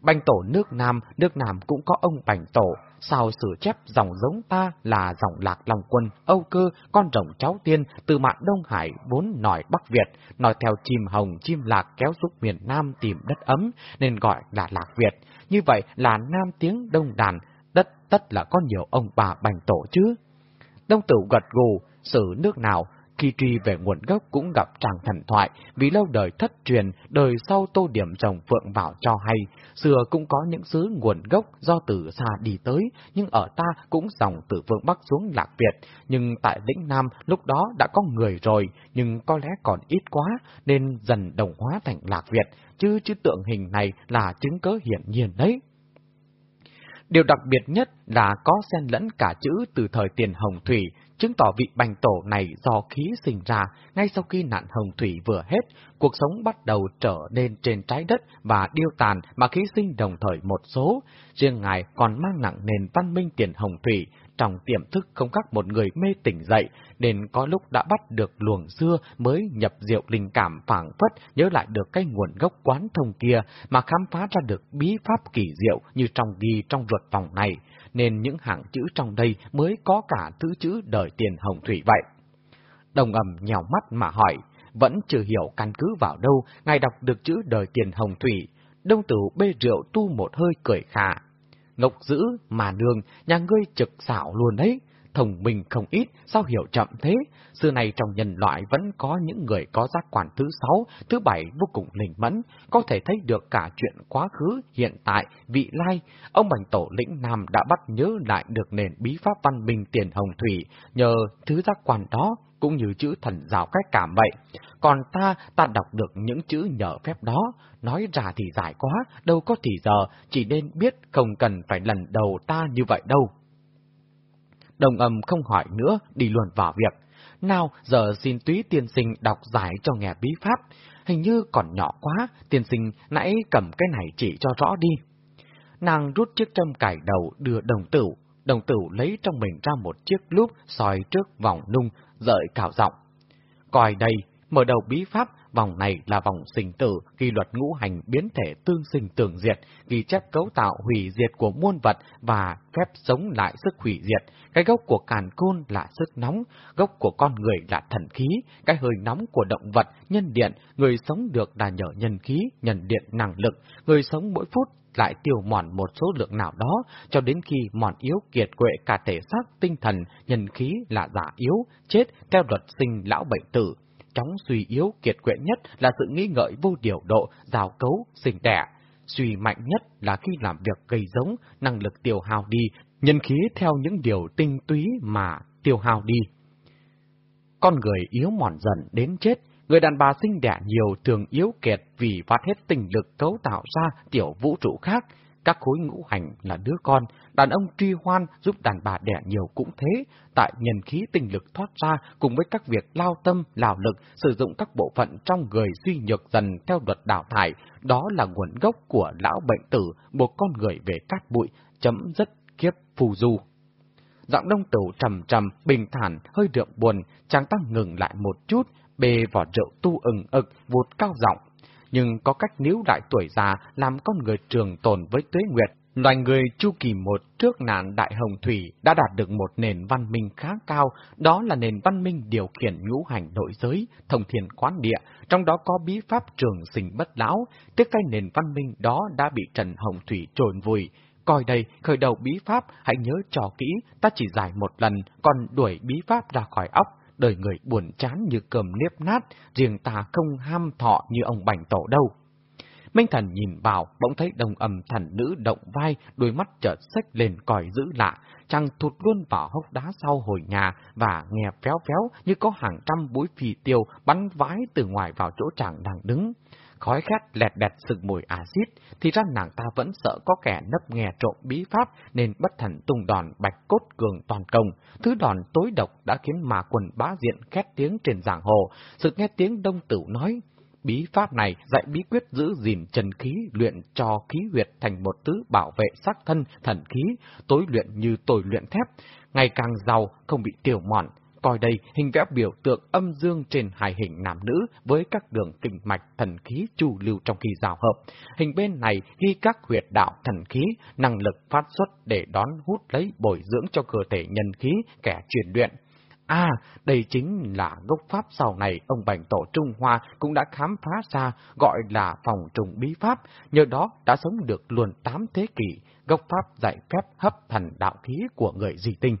Speaker 1: Bành tổ nước Nam, nước Nam cũng có ông Bành tổ, sao sử chép dòng giống ta là dòng lạc lòng quân, Âu cơ, con rồng cháu tiên, từ mạn Đông Hải vốn nòi Bắc Việt, nói theo chim hồng, chim lạc kéo giúp miền Nam tìm đất ấm, nên gọi là lạc Việt. Như vậy là Nam tiếng Đông đàn, đất tất là có nhiều ông bà bành tổ chứ. Đông tử gật gù, xử nước nào, khi truy về nguồn gốc cũng gặp chàng thần thoại, vì lâu đời thất truyền, đời sau tô điểm trồng phượng vào cho hay. Xưa cũng có những xứ nguồn gốc do từ xa đi tới, nhưng ở ta cũng dòng từ phương Bắc xuống Lạc Việt. Nhưng tại lĩnh Nam lúc đó đã có người rồi, nhưng có lẽ còn ít quá, nên dần đồng hóa thành Lạc Việt, chứ chứ tượng hình này là chứng cớ hiển nhiên đấy. Điều đặc biệt nhất là có xen lẫn cả chữ từ thời tiền hồng thủy, chứng tỏ vị bành tổ này do khí sinh ra ngay sau khi nạn hồng thủy vừa hết, cuộc sống bắt đầu trở nên trên trái đất và điêu tàn mà khí sinh đồng thời một số. Riêng ngài còn mang nặng nền văn minh tiền hồng thủy, trong tiềm thức không khác một người mê tỉnh dậy, nên có lúc đã bắt được luồng xưa mới nhập diệu linh cảm phảng phất nhớ lại được cái nguồn gốc quán thông kia mà khám phá ra được bí pháp kỳ diệu như trong ghi trong ruột vòng này, nên những hàng chữ trong đây mới có cả thứ chữ đời tiền hồng thủy vậy. Đồng ầm nhào mắt mà hỏi, vẫn chưa hiểu căn cứ vào đâu, ngài đọc được chữ đời tiền hồng thủy. Đông tử bê rượu tu một hơi cười khả. Ngọc dữ mà đường, nhà ngươi trực xảo luôn đấy. thông minh không ít, sao hiểu chậm thế? Xưa này trong nhân loại vẫn có những người có giác quan thứ sáu, thứ bảy vô cùng linh mẫn, có thể thấy được cả chuyện quá khứ, hiện tại, vị lai. Ông Bành Tổ lĩnh Nam đã bắt nhớ lại được nền bí pháp văn minh tiền hồng thủy, nhờ thứ giác quan đó cũng như chữ thần giáo cách cảm vậy. Còn ta, ta đọc được những chữ nhờ phép đó, nói ra thì dài quá, đâu có thì giờ, chỉ nên biết không cần phải lần đầu ta như vậy đâu. Đồng âm không hỏi nữa, đi luôn vào việc. Nào, giờ xin túy tiên sinh đọc giải cho nghe bí pháp. Hình như còn nhỏ quá, tiên sinh nãy cầm cái này chỉ cho rõ đi. Nàng rút chiếc châm cải đầu đưa đồng tử, đồng tử lấy trong mình ra một chiếc lúp soi trước vòng nung, rợi cào giọng. Coi đây, mở đầu bí pháp, vòng này là vòng sinh tử, ghi luật ngũ hành biến thể tương sinh tương diệt, ghi chép cấu tạo hủy diệt của muôn vật và phép sống lại sức hủy diệt. Cái gốc của càn côn là sức nóng, gốc của con người là thần khí, cái hơi nóng của động vật, nhân điện, người sống được là nhờ nhân khí, nhân điện năng lực, người sống mỗi phút lại tiêu mòn một số lượng nào đó, cho đến khi mòn yếu kiệt quệ cả thể xác, tinh thần, nhân khí là giả yếu, chết theo luật sinh lão bệnh tử. Chóng suy yếu kiệt quệ nhất là sự nghi ngợi vô điều độ, rào cấu, sinh đẻ. Suy mạnh nhất là khi làm việc gây giống, năng lực tiêu hao đi, nhân khí theo những điều tinh túy mà tiêu hao đi. Con người yếu mòn dần đến chết, Người đàn bà sinh đẻ nhiều thường yếu kiệt vì phát hết tình lực cấu tạo ra tiểu vũ trụ khác. Các khối ngũ hành là đứa con, đàn ông truy hoan giúp đàn bà đẻ nhiều cũng thế, tại nhân khí tình lực thoát ra cùng với các việc lao tâm, lao lực, sử dụng các bộ phận trong người suy nhược dần theo luật đào thải, đó là nguồn gốc của lão bệnh tử, buộc con người về cát bụi, chấm dứt kiếp phù du. Giọng đông tử trầm trầm, bình thản, hơi đượm buồn, chàng ta ngừng lại một chút, bê vỏ rượu tu ừng ực, vụt cao giọng. Nhưng có cách níu đại tuổi già làm con người trường tồn với tuế nguyệt. Loài người chu kỳ một trước nạn đại hồng thủy đã đạt được một nền văn minh khá cao, đó là nền văn minh điều khiển ngũ hành nội giới, thông thiền quán địa, trong đó có bí pháp trường sinh bất lão, tiếc cái nền văn minh đó đã bị Trần Hồng Thủy trồn vùi. Coi đây, khởi đầu bí pháp, hãy nhớ trò kỹ, ta chỉ giải một lần, còn đuổi bí pháp ra khỏi óc, đời người buồn chán như cơm nếp nát, riêng ta không ham thọ như ông bành tổ đâu. Minh thần nhìn vào, bỗng thấy đồng âm thần nữ động vai, đôi mắt chợt xách lên còi dữ lạ, chàng thụt luôn vào hốc đá sau hồi nhà và nghe phéo phéo như có hàng trăm búi phi tiêu bắn vái từ ngoài vào chỗ chàng đang đứng khói khét lẹt đẹt sực mùi axit, thì ra nàng ta vẫn sợ có kẻ nấp nghe trộm bí pháp nên bất thần tung đòn bạch cốt cường toàn công. Thứ đòn tối độc đã khiến mà quần bá diện khét tiếng trên giảng hồ, sự nghe tiếng đông tử nói. Bí pháp này dạy bí quyết giữ gìn chân khí luyện cho khí huyệt thành một thứ bảo vệ sắc thân, thần khí, tối luyện như tối luyện thép, ngày càng giàu, không bị tiêu mòn, Coi đây, hình vẽ biểu tượng âm dương trên hài hình nam nữ với các đường kinh mạch thần khí chu lưu trong khi giao hợp. Hình bên này ghi các huyệt đạo thần khí, năng lực phát xuất để đón hút lấy bồi dưỡng cho cơ thể nhân khí kẻ truyền luyện. À, đây chính là gốc pháp sau này ông Bành Tổ Trung Hoa cũng đã khám phá ra gọi là phòng trùng bí pháp, nhờ đó đã sống được luôn tám thế kỷ, gốc pháp dạy phép hấp thần đạo khí của người di tinh.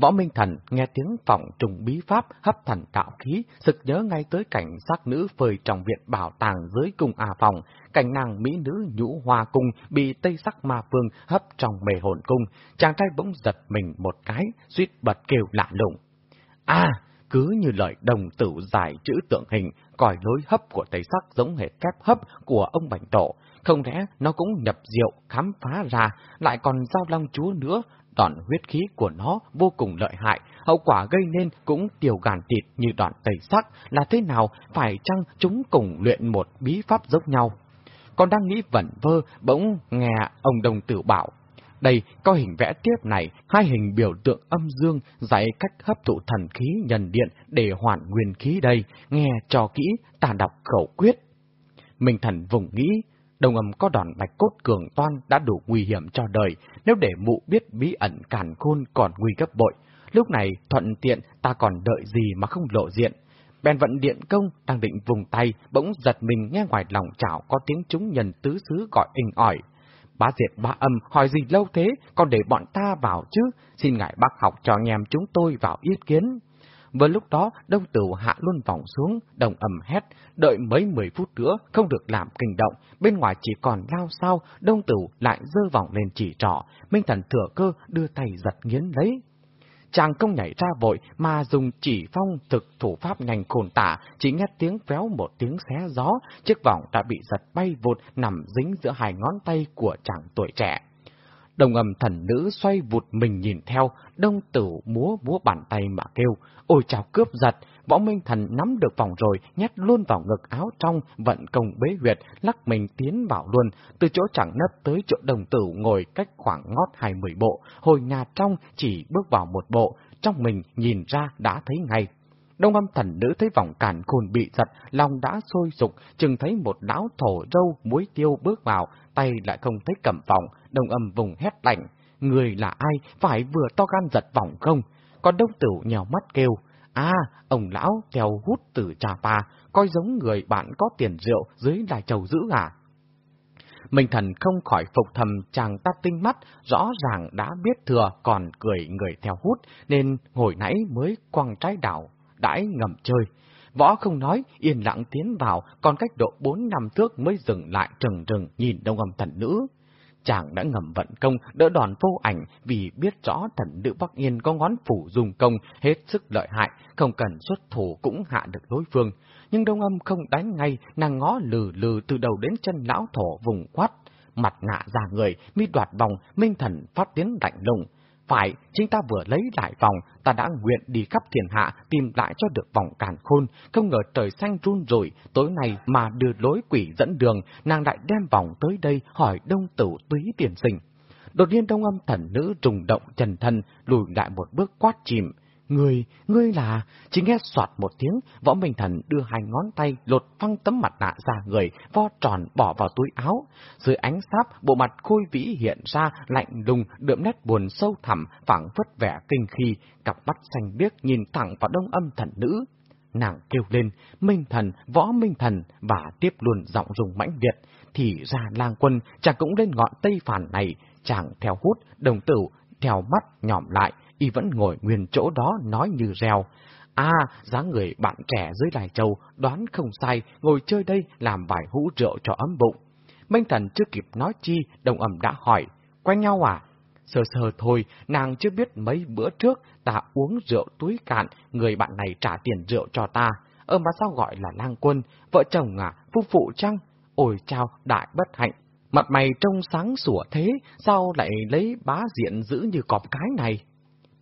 Speaker 1: Võ Minh Thần nghe tiếng vọng trùng bí pháp hấp thần tạo khí, sực nhớ ngay tới cảnh sắc nữ phơi trong viện bảo tàng dưới cung A Phòng, cảnh nàng mỹ nữ nhũ hoa cung bị tây sắc ma phương hấp trong mề hồn cung, chàng trai bỗng giật mình một cái, suýt bật kêu lạ lùng. À, cứ như lời đồng tử giải chữ tượng hình, còi lối hấp của tây sắc giống hệt kép hấp của ông Bành Tổ, không lẽ nó cũng nhập rượu khám phá ra, lại còn giao long chúa nữa, Đoạn huyết khí của nó vô cùng lợi hại, hậu quả gây nên cũng tiểu gàn thịt như đoạn tẩy sắc là thế nào, phải chăng chúng cùng luyện một bí pháp giống nhau. Còn đang nghĩ vẩn vơ, bỗng nghe ông đồng tử bảo. Đây, có hình vẽ tiếp này, hai hình biểu tượng âm dương dạy cách hấp thụ thần khí nhân điện để hoàn nguyên khí đây, nghe cho kỹ, ta đọc khẩu quyết. Minh thần vùng nghĩ, đồng âm có đòn bạch cốt cường toan đã đủ nguy hiểm cho đời, nếu để mụ biết bí ẩn càn khôn còn nguy gấp bội. Lúc này thuận tiện ta còn đợi gì mà không lộ diện. Bèn vận điện công đang định vùng tay, bỗng giật mình nghe ngoài lòng chảo có tiếng chúng nhân tứ xứ gọi inh ỏi. Bá diệt bá âm hỏi gì lâu thế, còn để bọn ta vào chứ, xin ngài bác học cho anh em chúng tôi vào ý kiến. Vừa lúc đó, đông tử hạ luôn vòng xuống, đồng ầm hét, đợi mấy mười phút nữa, không được làm kinh động, bên ngoài chỉ còn lao sao, đông tử lại dơ vòng lên chỉ trỏ, Minh Thần thừa cơ đưa tay giật nghiến lấy. Chàng công nhảy ra vội mà dùng chỉ phong thực thủ pháp nhanh khôn tả, chỉ nghe tiếng véo một tiếng xé gió, chiếc vòng đã bị giật bay vụt nằm dính giữa hai ngón tay của chàng tuổi trẻ. Đồng âm thần nữ xoay vụt mình nhìn theo, đông tử múa múa bàn tay mà kêu, ôi chào cướp giật, võ minh thần nắm được vòng rồi, nhét luôn vào ngực áo trong, vận công bế huyệt, lắc mình tiến vào luôn, từ chỗ chẳng nấp tới chỗ đồng tử ngồi cách khoảng ngót hai mười bộ, hồi nhà trong chỉ bước vào một bộ, trong mình nhìn ra đã thấy ngay. Đông âm thần nữ thấy vòng cản khôn bị giật, lòng đã sôi sục, chừng thấy một lão thổ râu muối tiêu bước vào, tay lại không thấy cầm vòng, đồng âm vùng hét lạnh. Người là ai, phải vừa to gan giật vòng không? Còn đông tử nhèo mắt kêu, À, ông lão theo hút từ trà pa, coi giống người bạn có tiền rượu dưới đài trầu giữ à? Minh thần không khỏi phục thầm chàng ta tinh mắt, rõ ràng đã biết thừa còn cười người theo hút, nên hồi nãy mới quăng trái đảo, đãi ngầm chơi. Võ không nói, yên lặng tiến vào, còn cách độ bốn năm thước mới dừng lại trừng trừng nhìn đông âm thần nữ chàng đã ngầm vận công đỡ đòn vô ảnh vì biết rõ thần nữ Bắc Yên có ngón phủ dùng công hết sức lợi hại, không cần xuất thủ cũng hạ được đối phương. Nhưng Đông Âm không đánh ngay, nàng ngó lừ lừ từ đầu đến chân lão thổ vùng quát, mặt ngạ ra người, mi đoạt vòng, minh thần phát tiến lạnh lùng. Phải, chính ta vừa lấy lại vòng, ta đã nguyện đi khắp thiên hạ tìm lại cho được vòng càn khôn, không ngờ trời xanh run rồi, tối nay mà đưa lối quỷ dẫn đường, nàng lại đem vòng tới đây hỏi đông tử túy tiền sinh. Đột nhiên đông âm thần nữ trùng động trần thân, lùi lại một bước quát chìm. Ngươi, ngươi là... Chỉ nghe soạt một tiếng, võ minh thần đưa hai ngón tay lột phăng tấm mặt nạ ra người, vo tròn bỏ vào túi áo. Dưới ánh sáp, bộ mặt khôi vĩ hiện ra, lạnh lùng, đượm nét buồn sâu thẳm, phảng phất vẻ kinh khi, cặp mắt xanh biếc nhìn thẳng vào đông âm thần nữ. Nàng kêu lên, minh thần, võ minh thần, và tiếp luôn giọng dùng mãnh Việt. Thì ra lang quân, chàng cũng lên ngọn tây phản này, chàng theo hút, đồng tử, theo mắt nhòm lại, y vẫn ngồi nguyên chỗ đó nói như reo. À, dáng người bạn trẻ dưới đài châu, đoán không sai, ngồi chơi đây làm vài hũ rượu cho ấm bụng. Minh thần chưa kịp nói chi, đồng ẩm đã hỏi, quen nhau à? sờ sờ thôi, nàng chưa biết mấy bữa trước ta uống rượu túi cạn, người bạn này trả tiền rượu cho ta. Ơ mà sao gọi là lang quân, vợ chồng à, phu phụ chăng? Ôi chao, đại bất hạnh. Mặt mày trông sáng sủa thế, sao lại lấy bá diện giữ như cọp cái này?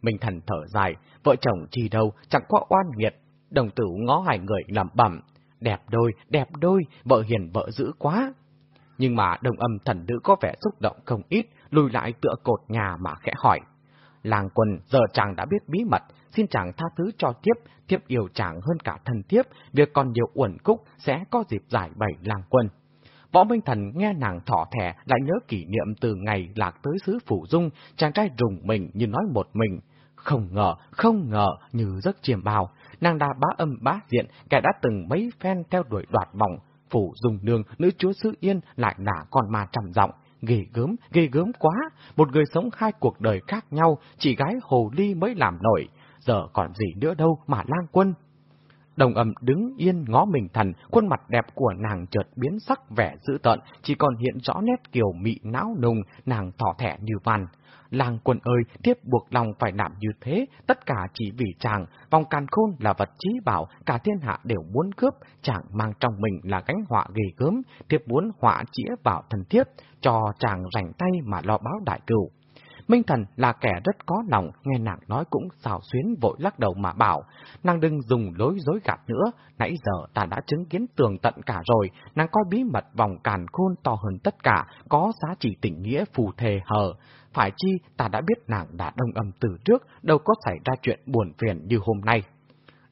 Speaker 1: Minh Thần thở dài, vợ chồng chi đâu, chẳng qua oan nghiệt. Đồng tử ngó hai người làm bẩm, đẹp đôi, đẹp đôi, vợ hiền vợ dữ quá. Nhưng mà đồng âm thần nữ có vẻ xúc động không ít, lùi lại tựa cột nhà mà khẽ hỏi. Làng quân giờ chàng đã biết bí mật, xin chàng tha thứ cho tiếp, tiếp yêu chàng hơn cả thân tiếp, việc còn nhiều uẩn cúc sẽ có dịp giải bày làng quân. Võ Minh Thần nghe nàng thỏ thẻ lại nhớ kỷ niệm từ ngày lạc tới xứ Phủ Dung, chàng trai rùng mình như nói một mình. Không ngờ, không ngờ, như giấc chiêm bao, nàng đã bá âm bá diện, kẻ đã từng mấy phen theo đuổi đoạt vọng. Phủ dùng Nương, nữ chúa Sư Yên lại là con ma trầm giọng ghê gớm, ghê gớm quá, một người sống hai cuộc đời khác nhau, chỉ gái hồ ly mới làm nổi, giờ còn gì nữa đâu mà lang quân. Đồng âm đứng yên ngó mình thần, khuôn mặt đẹp của nàng chợt biến sắc vẻ dữ tợn, chỉ còn hiện rõ nét kiều mị não nùng, nàng thỏ thẻ như văn. Làng quân ơi, tiếp buộc lòng phải làm như thế, tất cả chỉ vì chàng, vòng càn khôn là vật trí bảo, cả thiên hạ đều muốn cướp, chàng mang trong mình là gánh họa ghê gớm, tiếp muốn họa chĩa vào thần thiếp, cho chàng rảnh tay mà lo báo đại cửu. Minh Thần là kẻ rất có lòng, nghe nàng nói cũng xào xuyến vội lắc đầu mà bảo, nàng đừng dùng lối dối gạt nữa, nãy giờ ta đã chứng kiến tường tận cả rồi, nàng coi bí mật vòng càn khôn to hơn tất cả, có giá trị tình nghĩa phù thề hờ. Phải chi ta đã biết nàng đã đông âm từ trước, đâu có xảy ra chuyện buồn phiền như hôm nay.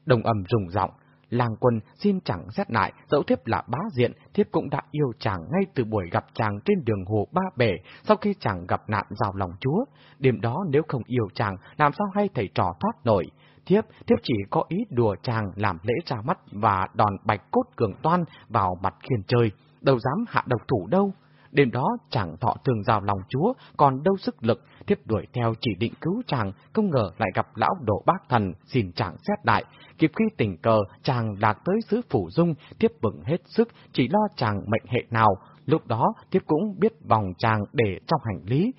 Speaker 1: Đồng âm rùng giọng Làng quân xin chẳng xét lại, dẫu thiếp là bá diện, thiếp cũng đã yêu chàng ngay từ buổi gặp chàng trên đường hồ Ba Bể, sau khi chàng gặp nạn rào lòng chúa. Đêm đó nếu không yêu chàng, làm sao hay thầy trò thoát nổi. Thiếp, thiếp chỉ có ý đùa chàng làm lễ ra mắt và đòn bạch cốt cường toan vào mặt khiên chơi, đâu dám hạ độc thủ đâu đêm đó chàng thọ thường rào lòng chúa, còn đâu sức lực, tiếp đuổi theo chỉ định cứu chàng, không ngờ lại gặp lão đổ bác thần, xin chàng xét đại. Kịp khi tình cờ, chàng lạc tới xứ phủ dung, tiếp bừng hết sức, chỉ lo chàng mệnh hệ nào. Lúc đó, tiếp cũng biết vòng chàng để trong hành lý,